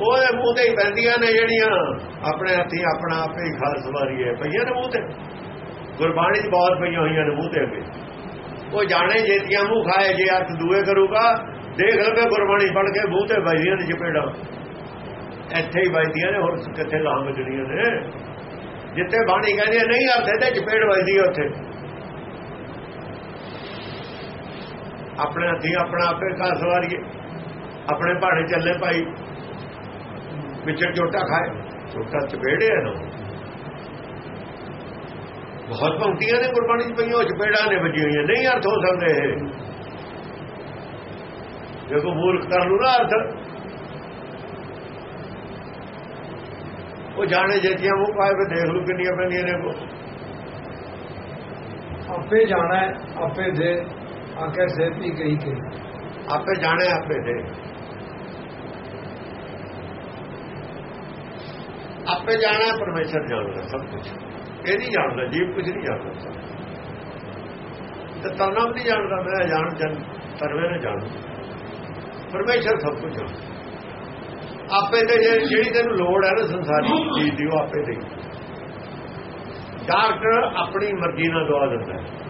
ਉਹਦੇ ਮੂੰਹ ਤੇ ਹੀ ਪੈਂਦੀਆਂ ਨੇ ਜਿਹੜੀਆਂ ਆਪਣੇ ਹੱਥੀ ਆਪਣਾ ਆਪੇ ਹੀ ਖਾਲਸ ਵਾਰੀ ਹੈ, ਪਈਆਂ ਨੇ ਮੂੰਹ ਤੇ। ਗੁਰਬਾਣੀ 'ਚ ਬਹੁਤ ਪਈਆਂ ਹੋਈਆਂ ਨੇ ਮੂੰਹ ਤੇ ਅੱਗੇ। ਉਹ ਜਾਣੇ ਜੇਤੀਆਂ ਮੂੰਹ ਖਾਏ, ਜੇ ਹੱਥ ਦੂਏ ਕਰੂਗਾ, ਦੇਖ ਲਵੇ ਗੁਰਬਾਣੀ ਪੜ ਕੇ ਮੂੰਹ ਤੇ ਵਜਦੀਆਂ ਨੇ ਚਪੇੜਾਂ। ਇੱਥੇ ਹੀ ਵੱਜਦੀਆਂ ਨੇ, ਹੋਰ ਕਿੱਥੇ ਲਾਂ ਵੱਜਣੀਆਂ ਨੇ। ਜਿੱਥੇ ਬਾਣੀ ਕਹਿੰਦੀ ਹੈ, ਨਹੀਂ ਅਰਥ ਤੇ ਚਪੇੜ ਵਜਦੀ ਹੈ ਉੱਥੇ। ਆਪਣੇ ਹੱਥੀ ਆਪਣਾ ਆਪੇ ਘਰ ਸਵਾਰੀਏ ਆਪਣੇ ਭਾੜੇ ਚੱਲੇ ਭਾਈ ਵਿਚੜ ਝੋਟਾ ਖਾਏ ਝੋਟਾ ਚਪੇੜੇ ਨਾ ਬਹੁਤ ਪੰਕਤੀਆਂ ਨੇ ਗੁਰਬਾਣੀ ਚ ਪਈਆਂ ਉਹ ਚਪੇੜਾਂ ਨੇ ਵੱਜੀਆਂ ਹੋਈਆਂ ਨਹੀਂ ਅਰਥ ਹੋ ਸਕਦੇ ਇਹ ਜੇ ਕੋ ਮੂਰਖ ਕਰ ਲੂ ਨਾ ਅਰਥ ਉਹ ਜਾਣੇ ਜੇਤੀਆਂ ਮੂੰਹ ਪਾਏ ਵੇ ਦੇਖ ਲੂ ਕਿੰਨੀਆਂ ਪੈਂਦੀਆਂ ਨੇ ਕੋ ਆਪੇ ਜਾਣਾ ਹੈ, ਆਪੇ ਦੇ ਆਕੇ ਸੇਤੀ ਗਈ ਕੇ ਆਪੇ ਜਾਣੇ ਆਪੇ ਦੇ। ਆਪੇ ਜਾਣਾ, ਪਰਮੇਸ਼ਰ ਜਾਣਦਾ ਸਭ ਕੁਝ ਇਹ ਨਹੀਂ ਜਾਣਦਾ, ਜੀਵ ਕੁਝ ਨਹੀਂ ਜਾਣਦਾ ਤੇ ਤਰਨਾ ਨਹੀਂ ਜਾਣਦਾ, ਮੈਂ ਜਾਣ, ਜਨ, ਤਰਵੇ ਨੇ ਜਾਣ। ਪਰਮੇਸ਼ਰ ਸਭ ਕੁਝ ਜਾਣਦਾ। ਆਪੇ ਤੇ ਜਿਹੜੀ ਤੈਨੂੰ ਲੋੜ ਹੈ ਨਾ ਸੰਸਾਰੀ ਚੀਜ਼ ਦੀ, ਉਹ ਆਪੇ ਦੇ। ਡਾਕਟਰ ਆਪਣੀ ਮਰਜ਼ੀ ਨਾਲ ਦਵਾ ਦਿੰਦਾ ਹੈ।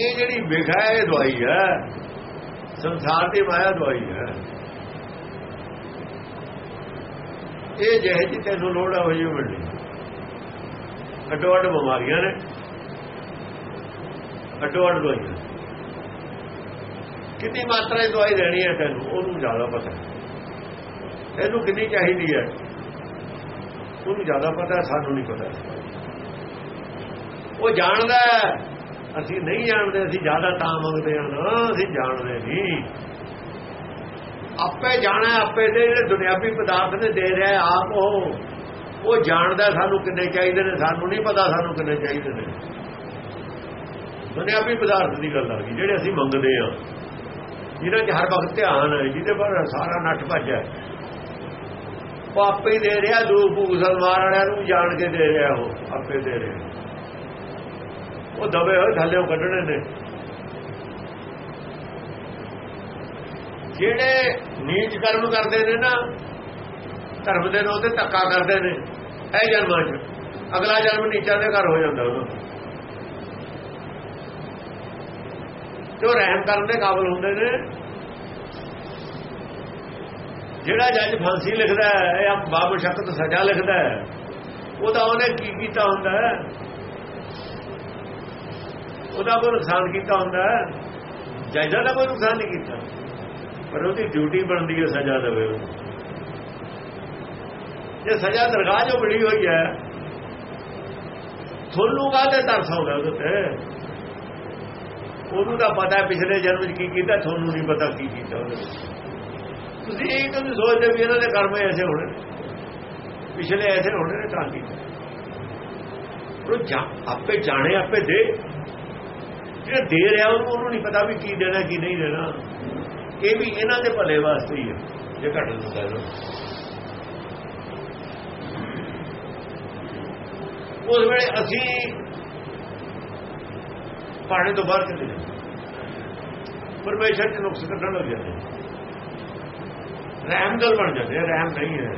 ਇਹ ਜਿਹੜੀ ਵਿਖਾ ਹੈ ਇਹ ਦਵਾਈ ਹੈ। ਸੰਸਾਰ ਦੀ ਮਾਇਆ ਦਵਾਈ ਹੈ। ਇਹ ਜਿਹੇ ਜੀ ਤੈਨੂੰ ਲੋੜ ਹੈ ਹੋਈ ਮਿਲਣੀ। ਅੱਡੋ ਅੱਡ ਬਿਮਾਰੀਆਂ ਨੇ। ਅੱਡੋ ਅੱਡ ਦਵਾਈਆਂ। ਕਿੰਨੀ ਮਾਤਰਾ ਦੀ ਦਵਾਈ ਦੇਣੀ ਹੈ ਤੈਨੂੰ ਉਹਨੂੰ ਜ਼ਿਆਦਾ ਪਤਾ ਹੈ। ਇਹਨੂੰ ਕਿੰਨੀ ਚਾਹੀਦੀ ਹੈ? ਉਹਨੂੰ ਜ਼ਿਆਦਾ ਪਤਾ ਸਾਨੂੰ ਨਹੀਂ ਪਤਾ। ਉਹ ਜਾਣਦਾ ਹੈ, ਅਸੀਂ ਨਹੀਂ ਜਾਣਦੇ, ਅਸੀਂ ਜ਼ਿਆਦਾ ਤਾਂ ਮੰਗਦੇ ਹਾਂ ਨਾ, ਅਸੀਂ ਜਾਣਦੇ ਨਹੀਂ। ਆਪੇ ਜਾਣਾ, ਆਪੇ ਦੇ ਜਿਹੜੇ ਦੁਨਿਆਵੀ ਪਦਾਰਥ ਨੇ ਦੇ ਰਿਹਾ ਆਪ ਉਹ। ਉਹ ਜਾਣਦਾ ਸਾਨੂੰ ਕਿੰਨੇ ਚਾਹੀਦੇ ਨੇ, ਸਾਨੂੰ ਨਹੀਂ ਪਤਾ ਸਾਨੂੰ ਕਿੰਨੇ ਚਾਹੀਦੇ ਨੇ। ਦੁਨਿਆਵੀ ਪਦਾਰਥ ਦੀ ਗੱਲ ਆ ਗਈ, ਜਿਹੜੇ ਅਸੀਂ ਮੰਗਦੇ ਆ ਜਿਹਨਾਂ 'ਚ ਹਰ ਵਕਤ ਧਿਆਨ ਹੈ, ਜਿਹਦੇ ਪਰ ਸਾਰਾ ਨੱਠ ਭੱਜ ਹੈ। ਉਹ ਆਪੇ ਹੀ ਦੇ ਰਿਹਾ ਦੂਰ ਭੂਸਲ ਮਾਰ ਵਾਲਿਆਂ ਨੂੰ ਜਾਣ ਕੇ ਦੇ ਰਿਹਾ ਉਹ, ਆਪੇ ਦੇ ਰਿਹਾ। ਉਹ ਦਬੇ ਹੋਏ ਥੱਲੇੋਂ ਕੱਢਣੇ ਨੇ। ਜਿਹੜੇ ਨੀਚ ਕਰਮ ਕਰਦੇ ਨੇ ਨਾ, ਧਰਮ ਦੇ ਨਾਂ ਤੇ ਧੱਕਾ ਕਰਦੇ ਨੇ। ਇਹ ਜਨਮਾਂ 'ਚ। ਅਗਲਾ ਜਨਮ ਨੀਚਾਂ ਦੇ ਘਰ ਹੋ ਜਾਂਦਾ ਉਹਨਾਂ ਜੋ ਰਹਿਮ ਕਰਨ ਦੇ ਕਾਬਲ ਹੁੰਦੇ ਨੇ। ਜਿਹੜਾ ਜੱਜ ਫਾਂਸੀ ਲਿਖਦਾ ਹੈ ਜਾਂ ਬਾਬੂ ਸ਼ਕਤ ਸਜ਼ਾ ਲਿਖਦਾ ਹੈ। ਉਹਦਾ ਉਹਨੇ ਕੀ ਕੀਤਾ ਹੁੰਦਾ ਹੈ? ਉਹਦਾ ਕੋਈ ਨੁਕਸਾਨ ਕੀਤਾ ਹੁੰਦਾ ਹੈ। ਜੱਜਾਂ ਦਾ ਕੋਈ ਨੁਕਸਾਨ ਨਹੀਂ ਕੀਤਾ। ਪਰ ਉਹਦੀ ਡਿਊਟੀ ਬਣਦੀ ਹੈ ਸਜ਼ਾ ਦੇਵੇ ਜੇ ਸਜ਼ਾ ਦਰਗਾਹ ਜੋ ਮਿਲੀ ਹੋਈ ਹੈ, ਤੁਹਾਨੂੰ ਕਾਹਦੇ ਤਰਸ ਆਉਂਦਾ ਉਹਦੇ ਤੇ ਉਹਨੂੰ ਤਾਂ ਪਤਾ ਪਿਛਲੇ ਜਨਮ ਵਿੱਚ ਕੀ ਕੀਤਾ, ਤੁਹਾਨੂੰ ਨਹੀਂ ਪਤਾ ਕੀ ਕੀਤਾ ਉਹਨੇ ਤੁਸੀਂ ਇਹ ਤਾਂ ਸੋਚਦੇ ਵੀ ਇਹਨਾਂ ਦੇ ਕਰਮ ਐਸੇ ਹੋਣੇ। ਪਿਛਲੇ ਐਸੇ ਹੋਣੇ ਨੇ ਤਾਂ ਕੀ। ਉਹ ਆਪੇ ਜਾਣੇ, ਆਪੇ ਦੇ। ਜਿਹੜਾ ਦੇ ਰਿਹਾ ਉਹਨੂੰ ਉਹਨੂੰ ਨਹੀਂ ਪਤਾ ਵੀ ਕੀ ਦੇਣਾ ਕੀ ਨਹੀਂ ਦੇਣਾ। ਇਹ ਵੀ ਇਹਨਾਂ ਦੇ ਭਲੇ ਵਾਸਤੇ ਹੀ ਹੈ। ਜੇ ਘਟ ਹੁੰਦਾ ਹੈ ਉਸ ਵੇਲੇ ਅਸੀਂ ਪਾਣੀ ਤੋਂ ਬਾਹਰ ਚਲੇ ਜਾਂਦੇ ਪਰਮੇਸ਼ਰ ਦੇ ਨੁਕਸ ਕੱਢਣ ਲੱਗ ਜਾਂਦੇ ਰਹਿਮ ਬਣ ਜਾਂਦੇ ਆ, ਰਹਿਮ ਨਹੀਂ ਹੈ।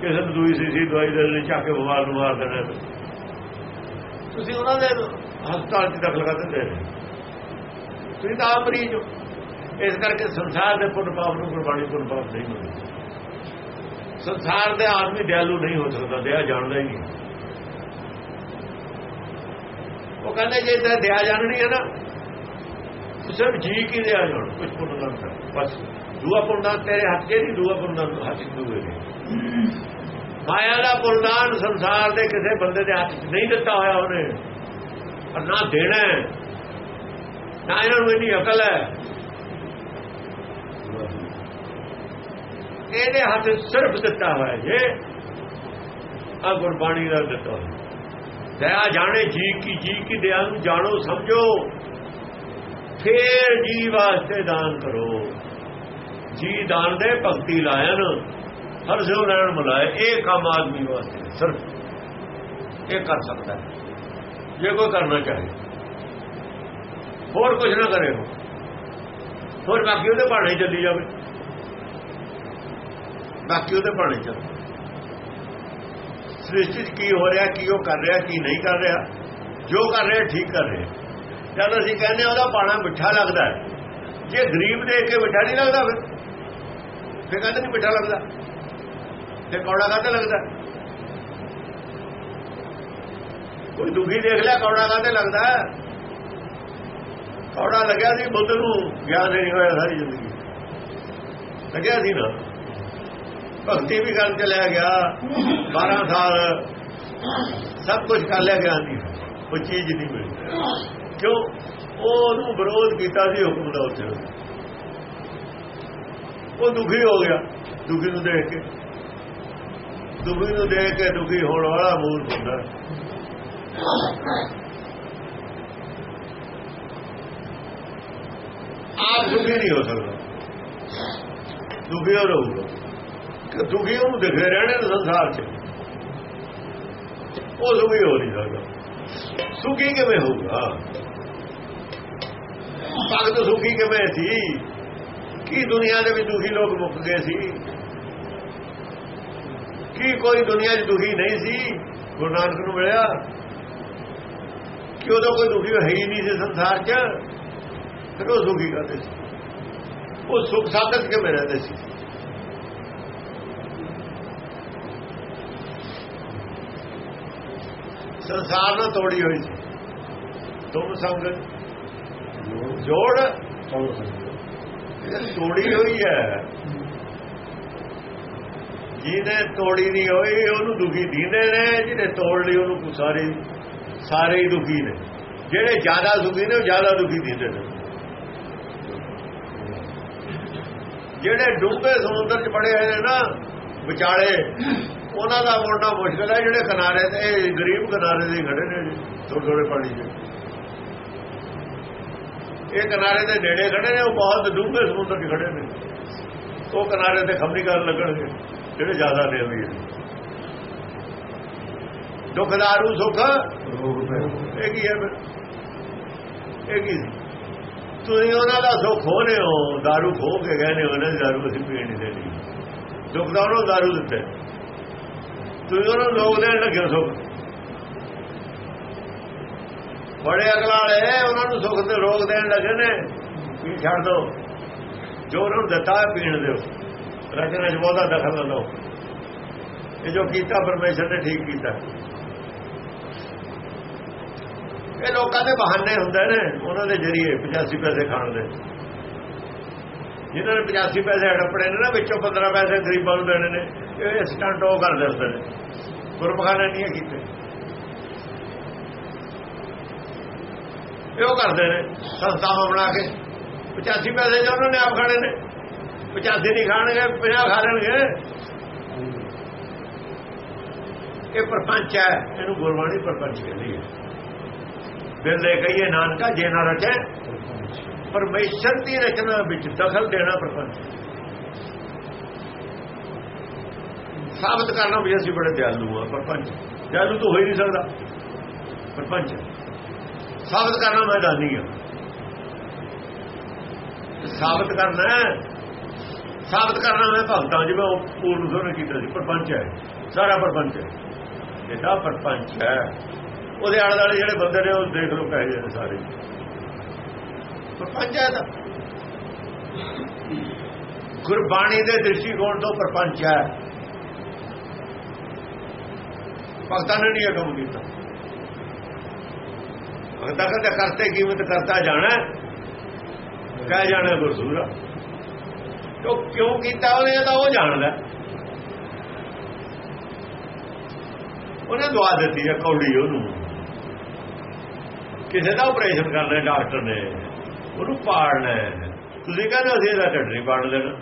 ਕਿਸੇ ਨੂੰ ਦੂਈ ਸੀ ਦਵਾਈ ਦੇ ਲਈ ਚੱਕ ਕੇ ਬਿਮਾਰ ਨੂੰ ਮਾਰ ਦੇਣਾ ਤੁਸੀਂ ਉਹਨਾਂ ਦੇ ਹਸਪਤਾਲ 'ਚ ਦਾਖਲ ਕਰ ਦਿੰਦੇ ਨੇ। ਤੁਸੀਂ ਤਾਂ ਆਪ ਮਰੀਜ਼ ਹੋ। ਇਸ ਕਰਕੇ ਸੰਸਾਰ ਦੇ ਪੁੰਨ ਪਾਪ ਨੂੰ ਗੁਰਬਾਣੀ ਪੁੰਨ ਪਾਪ ਨਹੀਂ ਮਿਲਦਾ। ਸੰਸਾਰ ਦੇ ਆਦਮੀ ਦਿਆਲੂ ਨਹੀਂ ਹੋ ਸਕਦਾ, ਦਿਆ ਜਾਣਦਾ ਹੀ ਨਹੀਂ। ਉਹ ਕਹਿੰਦੇ ਜੇ ਤੇ ਦਿਆ ਜਾਣਨੀ ਹੈ ਨਾ ਸਿਰਫ ਜੀ ਕੀ ਦਇਆ ਜਾਣ ਕੁਝ ਪੁੰਨ ਨਾ ਕਰ, ਬਸ। ਦੂਆ ਪੁੰਨਾ ਤੇਰੇ ਹੱਥ 'ਚ ਨਹੀਂ, ਦੂਆ ਪੁੰਨਾ ਹੱਥ ਦੂਏ ਨੇ ਮਾਇਆ ਦਾ ਪੁੰਨਾਨ ਸੰਸਾਰ ਦੇ ਕਿਸੇ ਬੰਦੇ ਦੇ ਹੱਥ 'ਚ ਨਹੀਂ ਦਿੱਤਾ ਹੋਇਆ ਉਹਨੇ। ਨਾ ਦੇਣਾ ਨਾ ਇਹਨਾਂ ਨੂੰ ਇੰਨੀ ਅਕਲ ਹੈ। ਇਹਦੇ ਹੱਥ ਸਿਰਫ ਦਿੱਤਾ ਹੋਇਆ ਜੇ ਆ ਗੁਰਬਾਣੀ ਦਾ ਦਿੱਤਾ ਦਇਆ ਜਾਣੇ, ਜੀ ਕੀ ਜੀ ਕੀ ਦਇਆ ਨੂੰ ਜਾਣੋ, ਸਮਝੋ। ਫੇਰ ਜੀ ਵਾਸਤੇ ਦਾਨ ਕਰੋ। ਜੀ ਦਾਨ ਦੇ ਭਗਤੀ ਲਾਇਨ, ਹਰ ਜੋ ਲੈਣ ਮਲਾਏ ਇਹ ਕੰਮ ਆਦਮੀ ਵਾਸਤੇ ਸਿਰਫ। ਇਹ ਕਰ ਸਕਦਾ ਹੈ। ਜੇ ਕੋਈ ਕਰਨਾ ਚਾਹੇ। ਹੋਰ ਕੁਝ ਨਾ ਕਰੇ ਹੋਰ ਬਾਕੀ ਉਹਦੇ ਭਾਣੇ ਚੱਲੀ ਜਾਵੇ। ਬਾਕੀ ਉਹਦੇ ਭਾਣੇ ਚੱਲ। ਸ੍ਰਿਸ਼ਟੀ 'ਚ ਕੀ ਹੋ ਰਿਹਾ, ਕੀ ਉਹ ਕਰ ਰਿਹਾ, ਕੀ ਨਹੀਂ ਕਰ ਰਿਹਾ, ਜੋ ਕਰ ਰਿਹਾ, ਠੀਕ ਕਰ ਰਿਹਾ। ਜਦ ਅਸੀਂ ਕਹਿੰਦੇ ਉਹਦਾ ਪਾਣਾ ਮਿੱਠਾ ਲੱਗਦਾ ਜੇ ਗਰੀਬ ਦੇਖ ਕੇ ਮਿੱਠਾ ਨਹੀਂ ਲੱਗਦਾ ਫਿਰ। ਫਿਰ ਕਹਿੰਦੇ ਨਹੀਂ ਮਿੱਠਾ ਲੱਗਦਾ। ਤੇ ਕੌੜਾ ਕਾਹਤੇ ਲੱਗਦਾ? ਕੋਈ ਦੁਖੀ ਦੇਖ ਲਿਆ ਕੌੜਾ ਕਾਹਤੇ ਲੱਗਦਾ। ਕੌੜਾ ਲੱਗਿਆ ਸੀ, ਬੁੱਧ ਨੂੰ ਗਿਆਨ ਨਹੀਂ ਹੋਇਆ ਸਾਰੀ ਜ਼ਿੰਦਗੀ। ਲੱਗਿਆ ਸੀ ਨਾ। ਭਗਤੀ ਵੀ ਗੱਲ ਚਲਿਆ ਗਿਆ। 12 ਸਾਲ ਸਭ ਕੁਝ ਕਰ ਲਿਆ ਗਿਆਨ ਦੀ ਉਹ ਚੀਜ਼ ਨਹੀਂ ਮਿਲੀ। ਕਿਉਂ? ਉਹਨੂੰ ਵਿਰੋਧ ਕੀਤਾ ਸੀ ਹੁਕਮ ਦਾ ਉੱਤੇ ਉਹ ਦੁਖੀ ਹੋ ਗਿਆ। ਦੁਖੀ ਨੂੰ ਦੇਖ ਕੇ। ਦੁਖੀ ਨੂੰ ਦੇਖ ਕੇ ਦੁਖੀ ਹੋਣ ਵਾਲਾ ਮੂਲ ਹੁੰਦਾ। ਆਪ ਦੁਖੀ ਨਹੀਂ ਹੋ ਸਕਦਾ। ਦੁਖੀ ਹੋ ਰਹੂਗਾ। ਕਿ ਦੁਖੀ ਉਹਨੂੰ ਦਿਖੇ, ਰਹਿਣੇ ਨੇ ਸੰਸਾਰ 'ਚ। ਉਹ ਦੁਖੀ ਹੋ ਨਹੀਂ ਸਕਦਾ। ਸੁਖੀ ਕਿਵੇਂ ਹੋਊਗਾ? ਭਗਤ ਸੁਖੀ ਕਿਵੇਂ ਸੀ? ਕੀ ਦੁਨੀਆ ਦੇ ਵਿੱਚ ਦੁਖੀ ਲੋਕ ਮੁੱਕ ਗਏ ਸੀ? ਕੀ ਕੋਈ ਦੁਨੀਆ 'ਚ ਦੁਖੀ ਨਹੀਂ ਸੀ? ਗੁਰੂ ਨਾਨਕ ਨੂੰ ਮਿਲਿਆ। ਕਿ ਉਹਦਾ ਕੋਈ ਦੁਖੀ ਹੈ ਹੀ ਨਹੀਂ ਸੀ ਸੰਸਾਰ 'ਚ, ਫਿਰ ਉਹ ਸੁਖੀ ਕਰਦੇ ਸੀ। ਉਹ ਸੁਖ ਸਾਧਕ ਕੇ ਰਹਿੰਦੇ ਸੀ? ਸੰਸਾਰ ਨਾਲ ਤੋੜੀ ਹੋਈ ਸੀ। ਤੁਮ ਸੰਗ ਜੋੜ। ਇਹ ਤੋੜੀ ਹੋਈ ਹੈ। ਜਿਹਨੇ ਤੋੜੀ ਨਹੀਂ ਹੋਈ, ਉਹਨੂੰ ਦੁਖੀ ਦੀਨੇ ਨੇ, ਜਿਹਨੇ ਤੋੜ ਲਈ, ਉਹਨੂੰ ਸਾਰੇ ਸਾਰੇ ਹੀ ਦੁਖੀ ਨੇ। ਜਿਹੜੇ ਜ਼ਿਆਦਾ ਦੁਖੀ ਨੇ, ਉਹ ਜ਼ਿਆਦਾ ਦੁਖੀ ਦਿੰਦੇ ਨੇ। ਜਿਹੜੇ ਡੂੰਘੇ ਸਮੁੰਦਰ 'ਚ ਪੜੇ ਹੋਏ ਨੇ ਨਾ, ਵਿਚਾਲੇ, ਉਹਨਾਂ ਦਾ ਮੋੜਨਾ ਮੁਸ਼ਕਲ ਹੈ। ਜਿਹੜੇ ਕਿਨਾਰੇ ਤੇ ਗਰੀਬ ਕਿਨਾਰੇ ਦੇ ਖੜੇ ਨੇ ਥੋੜੇ ਥੋੜੇ ਪਾਣੀ 'ਚ। ਇਹ ਕਿਨਾਰੇ ਦੇ ਨੇੜੇ ਖੜੇ ਨੇ, ਉਹ ਬਹੁਤ ਡੂੰਘੇ ਸਮੁੰਦਰ 'ਚ ਖੜੇ ਨੇ। ਉਹ ਕਿਨਾਰੇ ਤੇ ਖੰਮੀ ਕਰਨ ਲੱਗਣਗੇ, ਜਿਹੜੇ ਜ਼ਿਆਦਾ ਦੇ ਨੇ। ਅਮੀਰ ਦੁਖਦਾਰੂ ਸੁਖ ਇਹ ਕੀ ਹੈ ਇਹ ਕੀ ਤੁਸੀਂ ਉਹਨਾਂ ਦਾ ਸੁਖ ਹੋਣੇ ਹੋ दारू ਖੋ ਕੇ ਗਏ ਨੇ ਉਹਨਾਂ ਦੀ दारू ਅਸੀਂ ਪੀਣ ਨਹੀਂ ਦੇਣੀ ਦੁਖਦਾਰੋਂ दारू ਦਿੱਤੇ ਤੁਸੀਂ ਉਹਨਾਂ ਨੂੰ ਲੋਕ ਦੇਣ ਲੱਗੇ ਸੁਖ ਬੜੇ ਅਗਲਾ ਵਾਲੇ ਉਹਨਾਂ ਨੂੰ ਸੁਖ ਤੇ ਰੋਗ ਦੇਣ ਲੱਗੇ ਨੇ ਵੀ ਛੱਡ ਦੋ ਜੋ ਉਹਨਾਂ ਨੂੰ ਦਿੱਤਾ ਪੀਣ ਦਿਓ ਰਚਨਾ ਚ ਬਹੁਤਾ ਦਖਲ ਨਾ ਲਓ ਇਹ ਜੋ ਕੀਤਾ ਪਰਮੇਸ਼ਰ ਨੇ ਠੀਕ ਕੀਤਾ ਇਹ ਲੋਕਾਂ ਦੇ ਬਹਾਨੇ ਹੁੰਦੇ ਨੇ, ਉਹਨਾਂ ਦੇ ਜਰੀਏ 85 ਪੈਸੇ ਖਾਣ ਦੇ। ਜਿਨ੍ਹਾਂ ਨੇ 85 ਪੈਸੇ ਹੜਪੜੇ ਨੇ ਨਾ, ਵਿੱਚੋਂ 15 ਪੈਸੇ ਗਰੀਬਾਂ ਨੂੰ ਦੇਣੇ ਨੇ, ਇਹ ਸਟੰਟ ਉਹ ਕਰ ਦਿੰਦੇ ਨੇ। ਗੁਰਮਖਾਨੇ ਨਹੀਂ ਕੀਤੇ। ਇਹ ਉਹ ਕਰਦੇ ਨੇ, ਸੰਸਥਾਵਾਂ ਬਣਾ ਕੇ। 85 ਪੈਸੇ ਜੋ ਉਹਨਾਂ ਨੇ ਆਪ ਖਾਣੇ ਨੇ। 85 ਨਹੀਂ ਖਾਣਗੇ 50 ਖਾ ਲੈਣਗੇ। ਇਹ ਪਰਪੰਚ ਹੈ, ਇਹਨੂੰ ਗੁਰਬਾਣੀ ਪਰਪੰਚ ਕਹਿੰਦੀ ਹੈ। ਫਿਰ ਲੈ ਕਹੀਏ, ਨਾਨਕਾ ਜੇ ਨਾ ਰਚੇ ਪਰਮੇਸ਼ਰ ਦੀ ਰਚਨਾ ਵਿੱਚ ਦਖਲ ਦੇਣਾ ਪਰਪੰਚ ਸਾਬਤ ਕਰਨਾ ਵੀ ਅਸੀਂ ਬੜੇ ਦਿਆਲੂ ਆ ਪਰਪੰਚ ਦਿਆਲੂ ਤਾਂ ਹੋ ਹੀ ਨਹੀਂ ਸਕਦਾ। ਪਰਪੰਚ ਸਾਬਤ ਕਰਨਾ ਮੈਂ ਦਾਨੀ ਆ। ਸਾਬਤ ਕਰਨਾ ਸਾਬਤ ਕਰਨਾ ਮੈਂ ਭਗਤਾਂ ਜਿਵੇਂ ਪੂਰਨ ਸੋਨੇ ਕੀਤਾ ਸੀ। ਪਰਪੰਚ ਹੈ। ਸਾਰਾ ਪਰਪੰਚ ਹੈ। ਇਹਦਾ ਪਰਪੰਚ ਹੈ। ਉਹਦੇ ਆਲੇ ਦੁਆਲੇ ਜਿਹੜੇ ਬੰਦੇ ਨੇ ਉਹ ਦੇਖ ਲੋ ਕਹੇ ਜਾਂਦੇ ਸਾਰੇ। ਪਰਪੰਚ ਹੈ ਤਾਂ। ਗੁਰਬਾਣੀ ਦੇ ਦ੍ਰਿਸ਼ਟੀਕੋਣ ਤੋਂ ਪਰਪੰਚ ਹੈ। ਭਗਤਾਂ ਨੇ ਨਹੀਂ ਕੰਮ ਕੀਤਾ। ਭਗਤਾਂ ਕਹਿੰਦੇ ਕਰਤੇ ਕੀਮਤ ਕਰਤਾ ਜਾਣਾ ਕਹਿ ਜਾਣਾ ਗੁਰਸੂਰਾ ਕਿਉਂ ਕਿਉਂ ਕੀਤਾ ਉਹਨੇ? ਤਾਂ ਉਹ ਜਾਣਦਾ ਉਹਨੇ ਦਵਾ ਦਿੱਤੀ ਹੈ ਕੌੜੀ ਉਹਨੂੰ। ਕਿਸੇ ਦਾ ਆਪਰੇਸ਼ਨ ਕਰਨਾ ਡਾਕਟਰ ਨੇ ਉਹਨੂੰ ਪਾੜਨਾ ਤੁਸੀਂ ਕਹਿੰਦੇ ਅਸੀਂ ਇਹਦਾ ਢੱਡ ਨਹੀਂ ਪਾੜ ਲੈਣਾ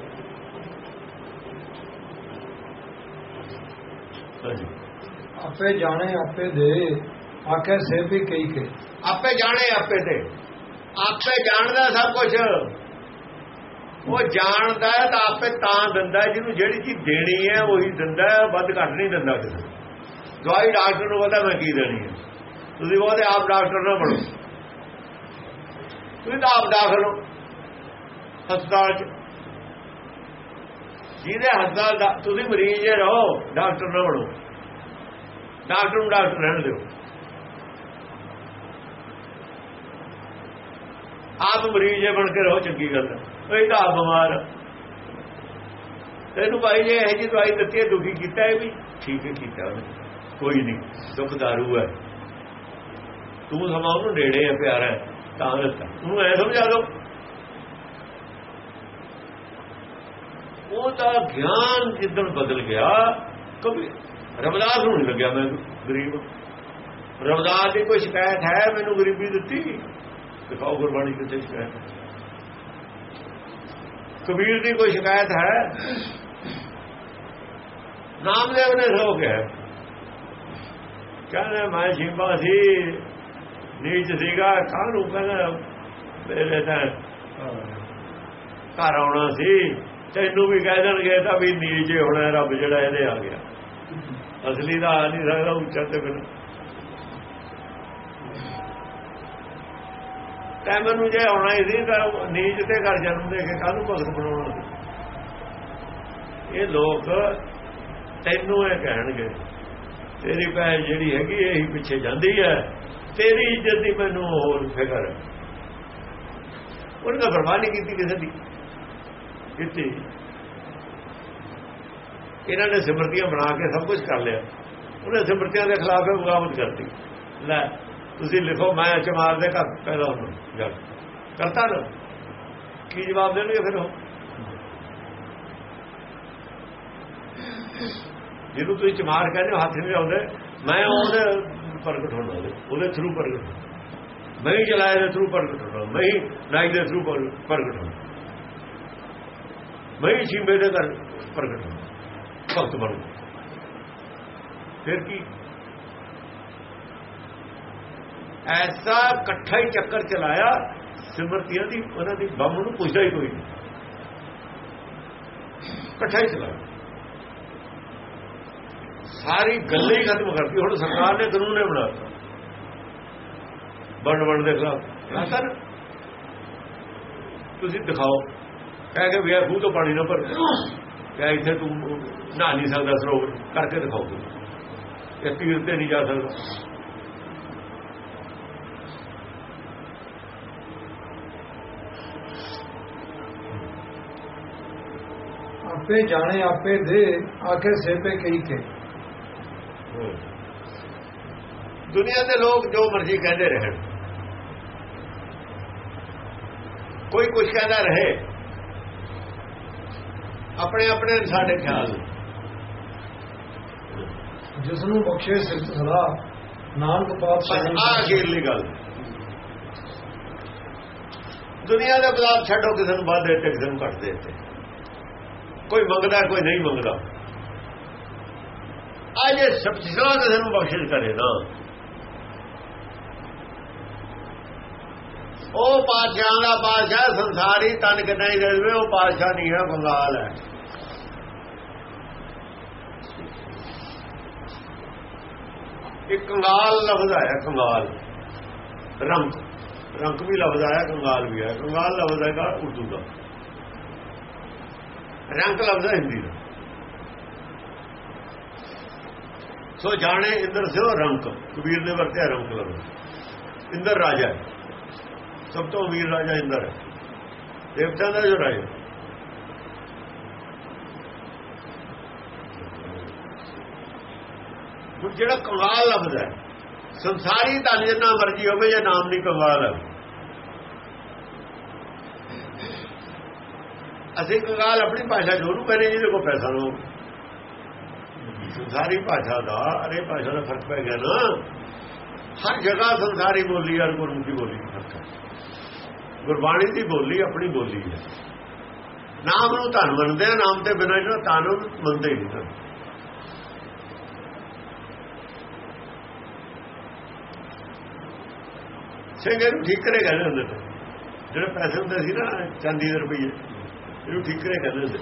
ਆਪੇ ਜਾਣੇ ਆਪੇ ਦੇ। ਆਖੇ ਸੇ ਵੀ ਕਈ ਕੇ। ਆਪੇ ਜਾਣੇ ਆਪੇ ਤੇ ਆਪੇ ਜਾਣਦਾ ਸਭ ਕੁਝ ਉਹ ਜਾਣਦਾ ਹੈ ਤਾਂ ਆਪੇ ਤਾਂ ਦਿੰਦਾ ਜਿਹਨੂੰ ਜਿਹੜੀ ਚੀਜ਼ ਦੇਣੀ ਹੈ ਉਹੀ ਦਿੰਦਾ ਵੱਧ ਘੱਟ ਨਹੀਂ ਦਿੰਦਾ ਕਿਸੇ। ਦਵਾਈ ਡਾਕਟਰ ਨੂੰ ਪਤਾ ਮੈਂ ਕੀ ਦੇਣੀ ਹੈ। ਤੁਸੀਂ ਉਹਦੇ ਆਪ ਡਾਕਟਰ ਨਾ ਬਣੋ। ਤੁਸੀਂ ਤਾਂ ਆਪ ਦਾਖਲ ਹੋ। ਹਸਪਤਾਲ 'ਚ। ਜਿਹਦੇ ਹਸਪਤਾਲ ਦਾ ਤੁਸੀਂ ਮਰੀਜ਼ ਜੇ ਰਹੋ, ਡਾਕਟਰ ਨਾ ਬਣੋ। ਡਾਕਟਰ ਨੂੰ ਡਾਕਟਰ ਰਹਿਣ ਦਿਓ। ਆਪ ਮਰੀਜ਼ ਜੇ ਬਣ ਕੇ ਰਹੋ, ਚੰਗੀ ਗੱਲ ਹੈ। ਕੋਈ ਤਾਂ ਆਪ ਬਿਮਾਰ ਤੈਨੂੰ ਭਾਈ ਜੇ ਇਹ ਜੀ ਦਵਾਈ ਦਿੱਤੀ ਹੈ, ਦੁਖੀ ਕੀਤਾ ਇਹ ਵੀ? ਠੀਕ ਹੈ, ਕੀਤਾ ਉਹਨੇ। ਕੋਈ ਨਹੀਂ, ਦੁੱਖ ਦਾਰੂ ਹੈ। ਤੂੰ ਸਮਾਂ ਉਹਨੂੰ ਨੇੜੇ ਹੈ ਪਿਆਰਾ। ਤਾਂ ਦਿੱਤਾ ਤੂੰ ਐ ਸਮਝਾ ਦੋ। ਉਹ ਤਾਂ ਗਿਆਨ ਜਿੱਦਣ ਬਦਲ ਗਿਆ ਕभी ਰਬਦਾਸ ਨੂੰ ਨਹੀਂ ਲੱਗਿਆ ਮੈਂ ਗਰੀਬ ਰਬਦਾਸ ਦੀ ਕੋਈ ਸ਼ਿਕਾਇਤ ਹੈ ਮੈਨੂੰ ਗਰੀਬੀ ਦਿੱਤੀ? ਦਿਖਾਓ ਗੁਰਬਾਣੀ ਕਿਤੇ ਸ਼ਿਕਾਇਤ ਕਬੀਰ ਦੀ ਕੋਈ ਸ਼ਿਕਾਇਤ ਹੈ? ਨਾਮਦੇਵ ਨੇ ਰੋ ਗਿਆ ਕਹਿੰਦਾ ਮੈਂ ਜਿੰਬਾ ਸੀ। ਨੀਚ ਸੀਗਾ ਕਾਹਨੂੰ ਕਹਿੰਦਾ ਮੇਰੇ ਤਾਂ ਘਰ ਆਉਣਾ ਸੀ, ਤੈਨੂੰ ਵੀ ਕਹਿ ਦੇਣਗੇ ਤਾਂ ਵੀ ਨੀਚ ਹੋਣਾ ਰੱਬ ਜਿਹੜਾ ਇਹਦੇ ਆ ਗਿਆ। ਅਸਲੀ ਦਾ ਆ ਨਹੀਂ ਸਕਦਾ ਉੱਚਾ ਤੇ ਬਿਨਾਂ। ਤੈ ਮੈਨੂੰ ਜੇ ਆਉਣਾ ਹੀ ਸੀ ਤਾਂ ਨੀਚ ਤੇ ਘਰ ਜਨਮ ਦੇ ਕੇ ਕਾਹਨੂੰ ਭਗਤ ਬਣਾਉਣਾ ਸੀ। ਇਹ ਲੋਕ ਤੈਨੂੰ ਇਹ ਕਹਿਣਗੇ, ਤੇਰੀ ਭੈਣ ਜਿਹੜੀ ਹੈਗੀ, ਇਹੀ ਪਿੱਛੇ ਜਾਂਦੀ ਹੈ। ਤੇਰੀ ਇੱਜ਼ਤ ਦੀ ਮੈਨੂੰ ਹੋਰ ਫਿਕਰ ਹੈ। ਉਹਨਾਂ ਦਾ ਪਰਵਾਹ ਨਹੀਂ ਕੀਤੀ ਕਿਸੇ ਦੀ। ਕੀਤੀ ਇਹਨਾਂ ਨੇ ਸਿਮਰਤੀਆਂ ਬਣਾ ਕੇ ਸਭ ਕੁਝ ਕਰ ਲਿਆ। ਉਹਨੇ ਸਿਮਰਤੀਆਂ ਦੇ ਖਿਲਾਫ ਇਹ ਬਗਾਵਤ ਕਰਤੀ। ਲੈ, ਤੁਸੀਂ ਲਿਖੋ, ਮੈਂ ਚਮਾਰ ਦੇ ਘਰ ਪੈਦਾ ਹੋਣਾ ਜਾ ਕਰਤਾ ਨਾ। ਕੀ ਜਵਾਬ ਦੇਣਗੇ ਫਿਰ ਉਹ? ਜਿਹਨੂੰ ਤੁਸੀਂ ਚਮਾਰ ਕਹਿੰਦੇ ਹੋ, ਹੱਥ ਨਹੀਂ ਲਾਉਂਦੇ, ਮੈਂ ਉਹਦੇ ਪ੍ਰਗਟ ਹੋਣਾ ਉਹਦੇ ਥਰੂ ਪ੍ਰਗਟ ਹੋਣਾ ਮੈਂ ਚਲਾਏ ਦੇ ਥਰੂ ਪ੍ਰਗਟ ਹੋਣਾ ਮੈਂ ਹੀ ਨਾਈ ਦੇ ਥਰੂ ਪ੍ਰਗਟ ਹੋਣਾ ਮੈਂ ਹੀ ਦੇ ਘਰ ਪ੍ਰਗਟ ਹੋਣਾ ਭਗਤ ਬਣੂ ਫਿਰ ਕੀ? ਐਸਾ ਇਕੱਠਾ ਹੀ ਚੱਕਰ ਚਲਾਇਆ, ਸਿਮਰਤੀਆਂ ਦੀ, ਉਹਨਾਂ ਦੀ ਬੰਮ ਨੂੰ ਪੁੱਛਦਾ ਹੀ ਕੋਈ ਨਹੀਂ। ਇਕੱਠਾ ਹੀ ਚਲਾਇਆ। ਸਾਰੀ ਗੱਲ ਹੀ ਖਤਮ ਕਰਤੀ। ਹੁਣ ਸਰਕਾਰ ਨੇ ਕਾਨੂੰਨ ਨੇ ਬਣਾਤਾ ਵੰਡ ਵੰਡ ਦੇ ਖਿਲਾਫ। ਰਾਤਾ ਨਾ ਤੁਸੀਂ ਦਿਖਾਓ। ਕਹਿ ਕੇ ਵੀ ਖੂਹ ਤੋਂ ਪਾਣੀ ਨਾ ਭਰ। ਕਹਿ ਇੱਥੇ ਤੂੰ ਨਹਾ ਨਹੀਂ ਸਕਦਾ ਸਰੋਵਰ। ਕਰਕੇ ਦਿਖਾਓ ਤੂੰ। ਇਹ ਤੀਰ ਤੇ ਨਹੀਂ ਜਾ ਸਕਦਾ। ਆਪੇ ਜਾਣੇ, ਆਪੇ ਦੇ, ਆਖੇ ਸੇ ਪੇ ਕਈ ਕੇ। ਦੁਨੀਆ ਦੇ ਲੋਕ ਜੋ ਮਰਜ਼ੀ ਕਹਿੰਦੇ ਰਹਿਣ। ਕੋਈ ਕੁਝ ਕਹਿੰਦਾ ਰਹੇ ਆਪਣੇ ਆਪਣੇ ਸਾਡੇ ਖਿਆਲ ਜਿਸ ਨੂੰ ਬਖਸ਼ੇ ਸਿਫਤ ਸਲਾਹ ਨਾਨਕ ਪਾਤ ਬਸ ਆਹ ਅਖੀਰਲੀ ਗੱਲ। ਦੁਨੀਆ ਦੇ ਬਲਾਦ ਛੱਡੋ ਕਿਸੇ ਨੂੰ ਵੱਧ ਦਿੱਤੇ ਕਿਸੇ ਨੂੰ ਘੱਟ ਦੇ ਦਿੱਤੇ। ਕੋਈ ਮੰਗਦਾ ਕੋਈ ਨਹੀਂ ਮੰਗਦਾ। ਅੱਜ ਸਭ ਕਿਸੇ ਨੂੰ ਬਖਸ਼ਿਸ਼ ਕਰੇ ਨਾ। ਉਹ ਪਾਤਸ਼ਾਹ ਦਾ ਪਾਤਸ਼ਾਹ ਸੰਸਾਰੀ ਤਨ ਕਿੰਨਾ ਹੀ ਦੇ ਦੇਵੇ ਉਹ ਪਾਤਸ਼ਾਹ ਨਹੀਂ ਹੈ, ਬੰਗਾਲ ਹੈ। ਇੱਕ ਕੰਗਾਲ ਲਫ਼ਜ਼ ਆਇਆ, ਕੰਗਾਲ। ਰੰਗ। ਰੰਗ ਵੀ ਲਫ਼ਜ਼ ਆਇਆ, ਕੰਗਾਲ ਵੀ ਆਇਆ। ਕੰਗਾਲ ਲਫ਼ਜ਼ ਹੈਗਾ ਉਰਦੂ ਦਾ। ਰੰਗ ਲਫ਼ਜ਼ ਹੈ ਹਿੰਦੀ ਦਾ। ਸੋ ਜਾਣੇ ਇੰਦਰ ਸਿਓ ਰੰਕ ਕਬੀਰ ਨੇ ਵਰਤਿਆ ਰੰਗ ਲਫ਼ਜ਼ ਇੰਦਰ ਰਾਜਾ ਸਭ ਤੋਂ ਅਮੀਰ ਰਾਜਾ ਇੰਦਰ ਹੈ। ਦੇਵਤਾ ਦਾ ਜੋ ਰਾਜਾ। ਹੁਣ ਜਿਹੜਾ ਕੰਗਾਲ ਲਫ਼ਜ਼ ਹੈ, ਸੰਸਾਰੀ ਧਨ ਜਿੰਨਾ ਮਰਜ਼ੀ ਹੋਵੇ, ਜਾਂ ਨਾਮ ਨਹੀਂ ਕੰਗਾਲ ਹੈ। ਅਸੀਂ ਕੰਗਾਲ ਆਪਣੀ ਭਾਸ਼ਾ ਜੋ ਨੂੰ ਕਹਿੰਦੇ ਜਿਹਦੇ ਕੋਲ ਪੈਸਾ ਨਾ ਸੰਸਾਰੀ ਭਾਸ਼ਾ ਦਾ, ਅਰੇ ਭਾਸ਼ਾ ਦਾ ਫ਼ਰਕ ਪੈ ਗਿਆ ਨਾ। ਹਰ ਜਗ੍ਹਾ ਸੰਸਾਰੀ ਬੋਲੀ ਅਰ ਗੁਰੂ ਦੀ ਬੋਲੀ ਫ਼ਰਕ ਹੈ। ਗੁਰਬਾਣੀ ਦੀ ਬੋਲੀ ਆਪਣੀ ਬੋਲੀ ਹੈ। ਨਾਮ ਨੂੰ ਧਨ ਮੰਨਦੇ ਆ, ਨਾਮ ਤੇ ਬਿਨਾਂ ਜਿਹੜਾ ਤਾਂ ਨੂੰ ਮੰਨਦੇ ਹੀ ਨਹੀਂ ਸਿੰਘ ਇਹਨੂੰ ਠੀਕ ਕਰੇ ਕਹਿੰਦੇ ਹੁੰਦੇ ਤੇ ਜਿਹੜੇ ਪੈਸੇ ਹੁੰਦੇ ਸੀ ਨਾ, ਚਾਂਦੀ ਦੇ ਰੁਪਏ ਇਹਨੂੰ ਠੀਕ ਕਰੇ ਕਹਿੰਦੇ ਹੁੰਦੇ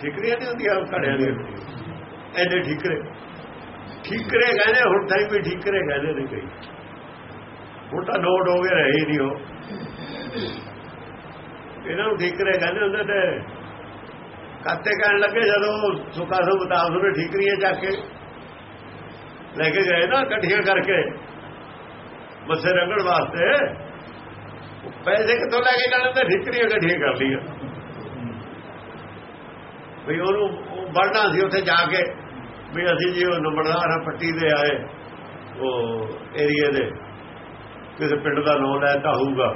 ਠੀਕ ਨਹੀਂ ਹੁੰਦੀ ਆ ਘੜਿਆਂ ਦੀ ਐਡੇ ਠੀਕਰੇ। ਠੀਕਰੇ ਕਹਿੰਦੇ ਹੁਣ ਤਾਂ ਵੀ ਠੀਕਰੇ ਕਹਿੰਦੇ ਨੇ ਕਈ। ਹੁਣ ਤਾਂ ਨੋਟ ਹੋ ਗਏ ਰਹੇ ਨਹੀਂ ਉਹ। ਇਹਨਾਂ ਨੂੰ ਠੀਕਰੇ ਕਹਿੰਦੇ ਹੁੰਦੇ ਤੇ ਕਾਤੇ ਕਹਿਣ ਲੱਗੇ ਜਦੋਂ ਸੁੱਕਾ ਸੋ ਬਤਾਸ ਉਹਨੇ ਠੀਕਰੀਆਂ ਜਾ ਕੇ ਲੈ ਕੇ ਗਏ ਨਾ ਇਕੱਠੀਆਂ ਕਰਕੇ ਮੱਸੇ ਰੰਗਣ ਵਾਸਤੇ। ਪੈਸੇ ਕਿੱਥੋਂ ਲੈ ਕੇ ਜਾਣੇ ਤੇ ਠੀਕਰੀਆਂ ਇਕੱਠੀਆਂ ਕਰ ਲਈਆਂ। ਵੀ ਉਹਨੂੰ ਵੜਨਾ ਸੀ ਉੱਥੇ ਜਾ ਕੇ ਵੀ ਅਸੀਂ ਜੀ ਉਹ ਨੰਬਰਦਾਰ ਪੱਟੀ ਦੇ ਆਏ, ਉਹ ਏਰੀਏ ਦੇ। ਕਿਸੇ ਪਿੰਡ ਦਾ ਨਾਮ ਲੈਤਾ ਹੋਊਗਾ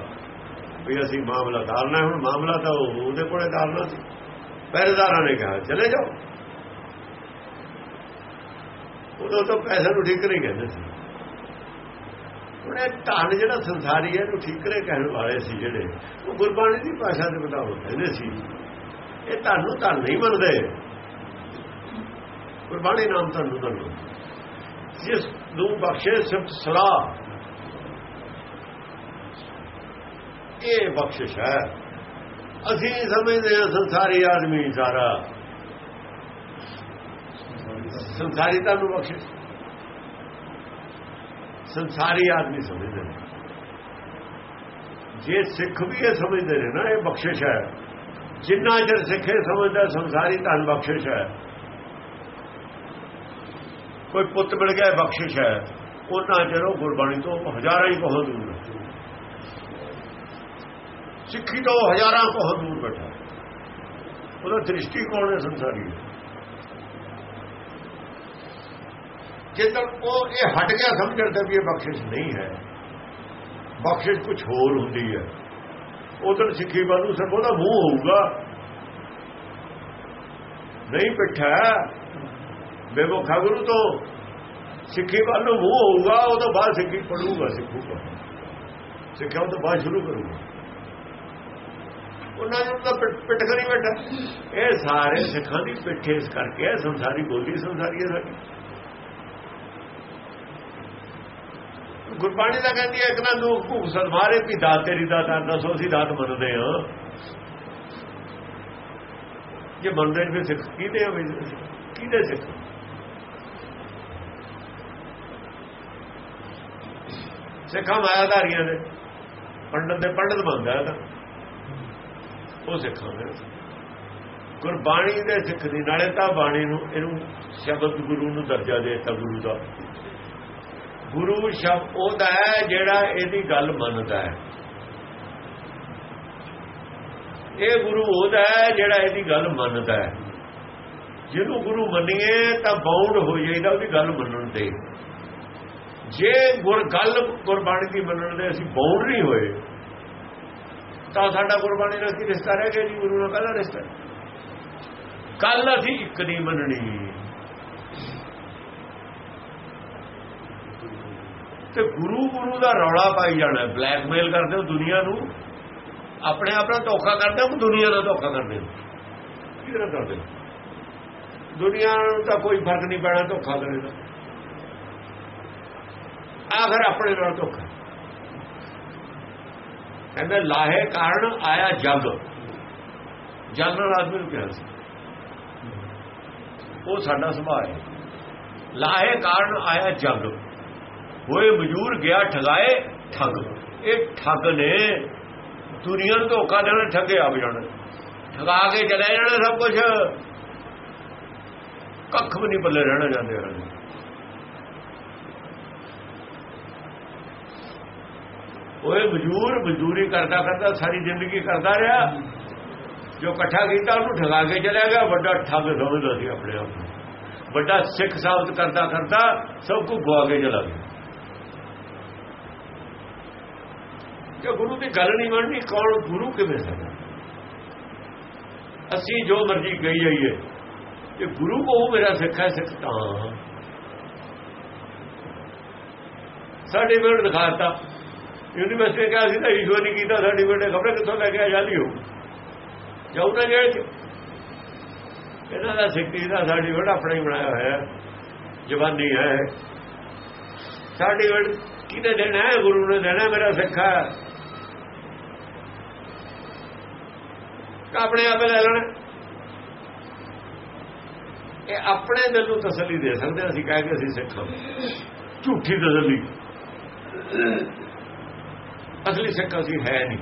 ਵੀ ਅਸੀਂ ਮਾਮਲਾ ਧਾਰਨਾ ਹੁਣ ਮਾਮਲਾ ਤਾਂ ਉਹਦੇ ਕੋਲੇ ਧਾਰਨਾ ਸੀ। ਪਹਿਰੇਦਾਰਾਂ ਨੇ ਕਿਹਾ, ਚਲੇ ਜਾਓ। ਉਦੋਂ ਤਾਂ ਪੈਸੇ ਨੂੰ ਠੀਕਰੇ ਕਹਿੰਦੇ ਸੀ। ਉਹਨੇ ਧਨ ਜਿਹੜਾ ਸੰਸਾਰੀ ਹੈ ਉਹ ਠੀਕਰੇ ਕਹਿਣ ਵਾਲੇ ਸੀ ਜਿਹੜੇ, ਉਹ ਗੁਰਬਾਣੀ ਦੀ ਭਾਸ਼ਾ ਦੇ ਮੁਤਾਬਕ ਕਹਿੰਦੇ ਸੀ। ਇਹ ਤੁਹਾਨੂੰ ਤਾਂ ਨਹੀਂ ਮੰਨਦੇ। ਗੁਰਬਾਣੀ ਨਾਮ ਤੁਹਾਨੂੰ ਤੁਹਾਨੂੰ ਜਿਸ ਨੂੰ ਬਖਸ਼ੇ ਸਿਫਤ ਸਲਾਹ ਇਹ ਬਖਸ਼ਿਸ਼ ਹੈ ਅਸੀਂ ਸਮਝਦੇ ਹਾਂ ਸੰਸਾਰੀ ਆਦਮੀ ਸਾਰਾ ਸੰਸਾਰੀ ਤਾਂ ਨੂੰ ਬਖਸ਼ਿਸ਼ ਸੰਸਾਰੀ ਆਦਮੀ ਸਮਝਦੇ ਨੇ ਜੇ ਸਿੱਖ ਵੀ ਇਹ ਸਮਝਦੇ ਨੇ ਨਾ ਇਹ ਬਖਸ਼ਿਸ਼ ਹੈ ਜਿੰਨਾ ਚਿਰ ਸਿੱਖੇ ਸਮਝਦਾ ਸੰਸਾਰੀ ਧਨ ਬਖਸ਼ਿਸ਼ ਹੈ ਕੋਈ ਪੁੱਤ ਮਿਲ ਗਿਆ ਬਖਸ਼ਿਸ਼ ਹੈ। ਉਹਨਾਂ ਚਿਰ ਉਹ ਗੁਰਬਾਣੀ ਤੋਂ ਹਜ਼ਾਰਾਂ ਹੀ ਬਹੁਤ ਦੂਰ ਹੈ ਸਿੱਖੀ ਤੋਂ ਹਜ਼ਾਰਾਂ ਬਹੁਤ ਦੂਰ ਬੈਠਾ। ਉਹਦਾ ਦ੍ਰਿਸ਼ਟੀਕੋਣ ਹੈ ਸੰਸਾਰੀ। ਜਦੋਂ ਉਹ ਇਹ ਹਟ ਗਿਆ ਸਮਝਦਾ ਵੀ ਇਹ ਬਖਸ਼ਿਸ਼ ਨਹੀਂ ਹੈ। ਬਖਸ਼ਿਸ਼ ਕੁਝ ਹੋਰ ਹੁੰਦੀ ਹੈ। ਉਧਰ ਸਿੱਖੀ ਵੱਲੋਂ ਸਿਰਫ ਉਹਦਾ ਮੂੰਹ ਹੋਊਗਾ। ਨਹੀਂ ਪਿੱਠਾ ਬੇਮੁਖਾ ਗੁਰੂ ਤੋਂ ਸਿੱਖੀ ਵੱਲ ਨੂੰ ਮੂੰਹ ਹੋਊਗਾ, ਉਹ ਤੋਂ ਬਾਅਦ ਸਿੱਖੀ ਪੜੂਗਾ ਸਿੱਖੂਗਾ ਸਿੱਖਿਆ ਤੋਂ ਬਾਅਦ ਸ਼ੁਰੂ ਕਰੂਗਾ। ਉਹਨਾਂ ਨੂੰ ਤਾਂ ਪਿੱਠ ਕਰੀ ਬੈਠਾ। ਇਹ ਸਾਰੇ ਸਿੱਖਾਂ ਦੀ ਪਿੱਠ ਇਸ ਕਰਕੇ ਸੰਸਾਰੀ ਬੋਲੀ ਸੰਸਾਰੀ ਹੈ ਸਾਡੀ। ਗੁਰਬਾਣੀ ਦਾ ਕਹਿੰਦੀ ਹੈ, ਇੱਕ ਨਾ ਦੁੱਖ ਭੁੱਖ ਸਦਮਾਰੇ ਵੀ ਦਾਤ ਤੇਰੀ ਦਾਤ ਦੱਸੋ ਅਸੀਂ ਦਾਤ ਮੰਨਦੇ ਹਾਂ। ਜੇ ਮੰਨਦੇ ਫਿਰ ਸਿੱਖ ਕਿਹਦੇ ਹੋਵੇ? ਕਿਹਦੇ ਸਿੱਖ? ਸਿੱਖਾਂ ਮਾਇਆਧਾਰੀਆਂ ਦੇ। ਪੰਡਤ ਦੇ ਪੰਡਤ ਮੰਨਦਾ ਹੈ ਉਹ ਸਿੱਖਾਂ ਦੇ। ਗੁਰਬਾਣੀ ਦੇ ਸਿੱਖ ਦੀ, ਨਾਲੇ ਤਾਂ ਬਾਣੀ ਨੂੰ, ਇਹਨੂੰ ਸ਼ਬਦ ਗੁਰੂ ਨੂੰ ਦਰਜਾ ਦੇ ਦਿੱਤਾ ਗੁਰੂ ਦਾ। ਗੁਰੂ ਸ਼ਬਦ ਉਹਦਾ ਹੈ ਜਿਹੜਾ ਇਹਦੀ ਗੱਲ ਮੰਨਦਾ ਹੈ। ਇਹ ਗੁਰੂ ਉਹਦਾ ਹੈ ਜਿਹੜਾ ਇਹਦੀ ਗੱਲ ਮੰਨਦਾ ਹੈ। ਜਿਹਨੂੰ ਗੁਰੂ ਮੰਨੀਏ ਤਾਂ ਬਾਉਂਡ ਹੋ ਜਾਈਦਾ ਉਹਦੀ ਗੱਲ ਮੰਨਣ ਤੇ। ਜੇ ਗੁਰ ਗੱਲ ਗੁਰਬਾਣੀ ਦੀ ਮੰਨਣ ਦੇ ਅਸੀਂ ਬਾਉਂਡ ਨਹੀਂ ਹੋਏ, ਤਾਂ ਸਾਡਾ ਗੁਰਬਾਣੀ ਨਾਲ ਕੀ ਰਿਸ਼ਤਾ ਰਹਿ ਗਿਆ ਜੀ, ਗੁਰੂ ਨਾਲ ਕਾਹਦਾ ਰਿਸ਼ਤਾ। ਕੱਲ ਅਸੀਂ ਇੱਕ ਨਹੀਂ ਮੰਨਣੀ। ਤੇ ਗੁਰੂ ਗੁਰੂ ਦਾ ਰੌਲਾ ਪਾਈ ਜਾਣਾ, ਬਲੈਕਮੇਲ ਕਰਦੇ ਹੋ ਦੁਨੀਆ ਨੂੰ, ਆਪਣੇ ਆਪ ਨਾਲ ਧੋਖਾ ਕਰਦੇ ਹੋ ਦੁਨੀਆ ਦਾ ਧੋਖਾ ਕਰਦੇ ਹੋ? ਕਿਹੜਾ ਕਰਦੇ ਦੁਨੀਆ ਨੂੰ ਤਾਂ ਕੋਈ ਫ਼ਰਕ ਨਹੀਂ ਪੈਣਾ, ਧੋਖਾ ਕਰੇ ਦਾ ਫਿਰ ਆਪਣੇ ਨਾਲ ਧੋਖਾ। ਕਹਿੰਦੇ, ਲਾਹੇ ਕਾਰਨ ਆਇਆ ਜਗ। ਜਨਰਲ ਆਦਮੀ ਨੂੰ ਕਿਹਾ ਸੀ। ਉਹ ਸਾਡਾ ਸੁਭਾਅ ਹੈ। ਲਾਹੇ ਕਾਰਨ ਆਇਆ ਜਗ। ਹੋਏ ਮਜੂਰ ਗਿਆ ਠਗਾਏ ਠੱਗ। ਇਹ ਠੱਗ ਨੇ ਦੁਨੀਆ ਨੂੰ ਧੋਖਾ ਦੇਣਾ, ਠੱਗੇ ਆ ਜਾਣਾ। ਠਗਾ ਕੇ ਚਲੇ ਜਾਣਾ ਸਭ ਕੁਝ ਕੱਖ ਵੀ ਨਹੀਂ ਬੱਲੇ ਰਹਿਣਾ ਜਾਂਦੇ ਹਨ ਓਏ ਮਜ਼ਦੂਰ ਮਜ਼ਦੂਰੀ ਕਰਦਾ ਕਰਦਾ ਸਾਰੀ ਜ਼ਿੰਦਗੀ ਕਰਦਾ ਰਿਹਾ। ਜੋ ਇਕੱਠਾ ਕੀਤਾ, ਉਹਨੂੰ ਠਗਾ ਕੇ ਚਲਿਆ ਗਿਆ। ਵੱਡਾ ਠੱਗ ਸਮਝਦਾ ਸੀ ਆਪਣੇ ਆਪ ਨੂੰ। ਵੱਡਾ ਸਿੱਖ ਸਾਬਤ ਕਰਦਾ ਕਰਦਾ ਸਭ ਕੁਝ ਗਵਾ ਕੇ ਚਲਾ ਗਿਆ। ਜੇ ਗੁਰੂ ਦੀ ਗੱਲ ਨਹੀਂ ਮੰਨਣੀ, ਕੌਣ ਗੁਰੂ ਕਿਵੇਂ ਸਕਦਾ? ਅਸੀਂ ਜੋ ਮਰਜ਼ੀ ਕਹੀ ਜਾਈਏ ਕਿ ਗੁਰੂ ਕੋ ਮੇਰਾ ਸਿੱਖ ਹੈ, ਸਿੱਖ ਤਾਂ। ਸਾਡੇ ਵੇੜ ਦਿਖਾਤਾ। ਯੂਨੀਵਰਸਿਟੀ ਕਿਹਾ ਸੀ ਤਾਂ ਈਸ਼ਵਰ ਨਹੀਂ ਕੀਤਾ, ਸਾਡੀ ਬੇਟੇ ਖਬਰੇ ਕਿੱਥੋਂ ਲੈ ਕੇ ਆਜ਼ਾਦੀ ਹੋ। ਜਾਉਣਾ ਜੇਲ੍ਹ ਚ ਇਹਨਾਂ ਦਾ ਸਿੱਖੀ ਦਾ ਸਾਡੀ ਬੇਟਾ ਆਪਣਾ ਹੀ ਬਣਾਇਆ ਹੋਇਆ ਜਵਾਨੀ ਹੈ ਸਾਡੀ ਬੇਟ ਕਿਤੇ ਦੇਣਾ ਹੈ? ਗੁਰੂ ਨੇ ਦੇਣਾ, ਮੇਰਾ ਸਿੱਖਾ ਆਪਣੇ ਆਪੇ ਲੈ ਲੈਣਾ। ਇਹ ਆਪਣੇ ਦਿਲ ਨੂੰ ਤਸੱਲੀ ਦੇ ਸਕਦੇ ਅਸੀਂ ਕਹਿ ਕੇ ਅਸੀਂ ਸਿੱਖ ਝੂਠੀ ਤਸੱਲੀ। ਅਗਲੀ ਸਿੱਖ ਅਸੀਂ ਹੈ ਨਹੀਂ।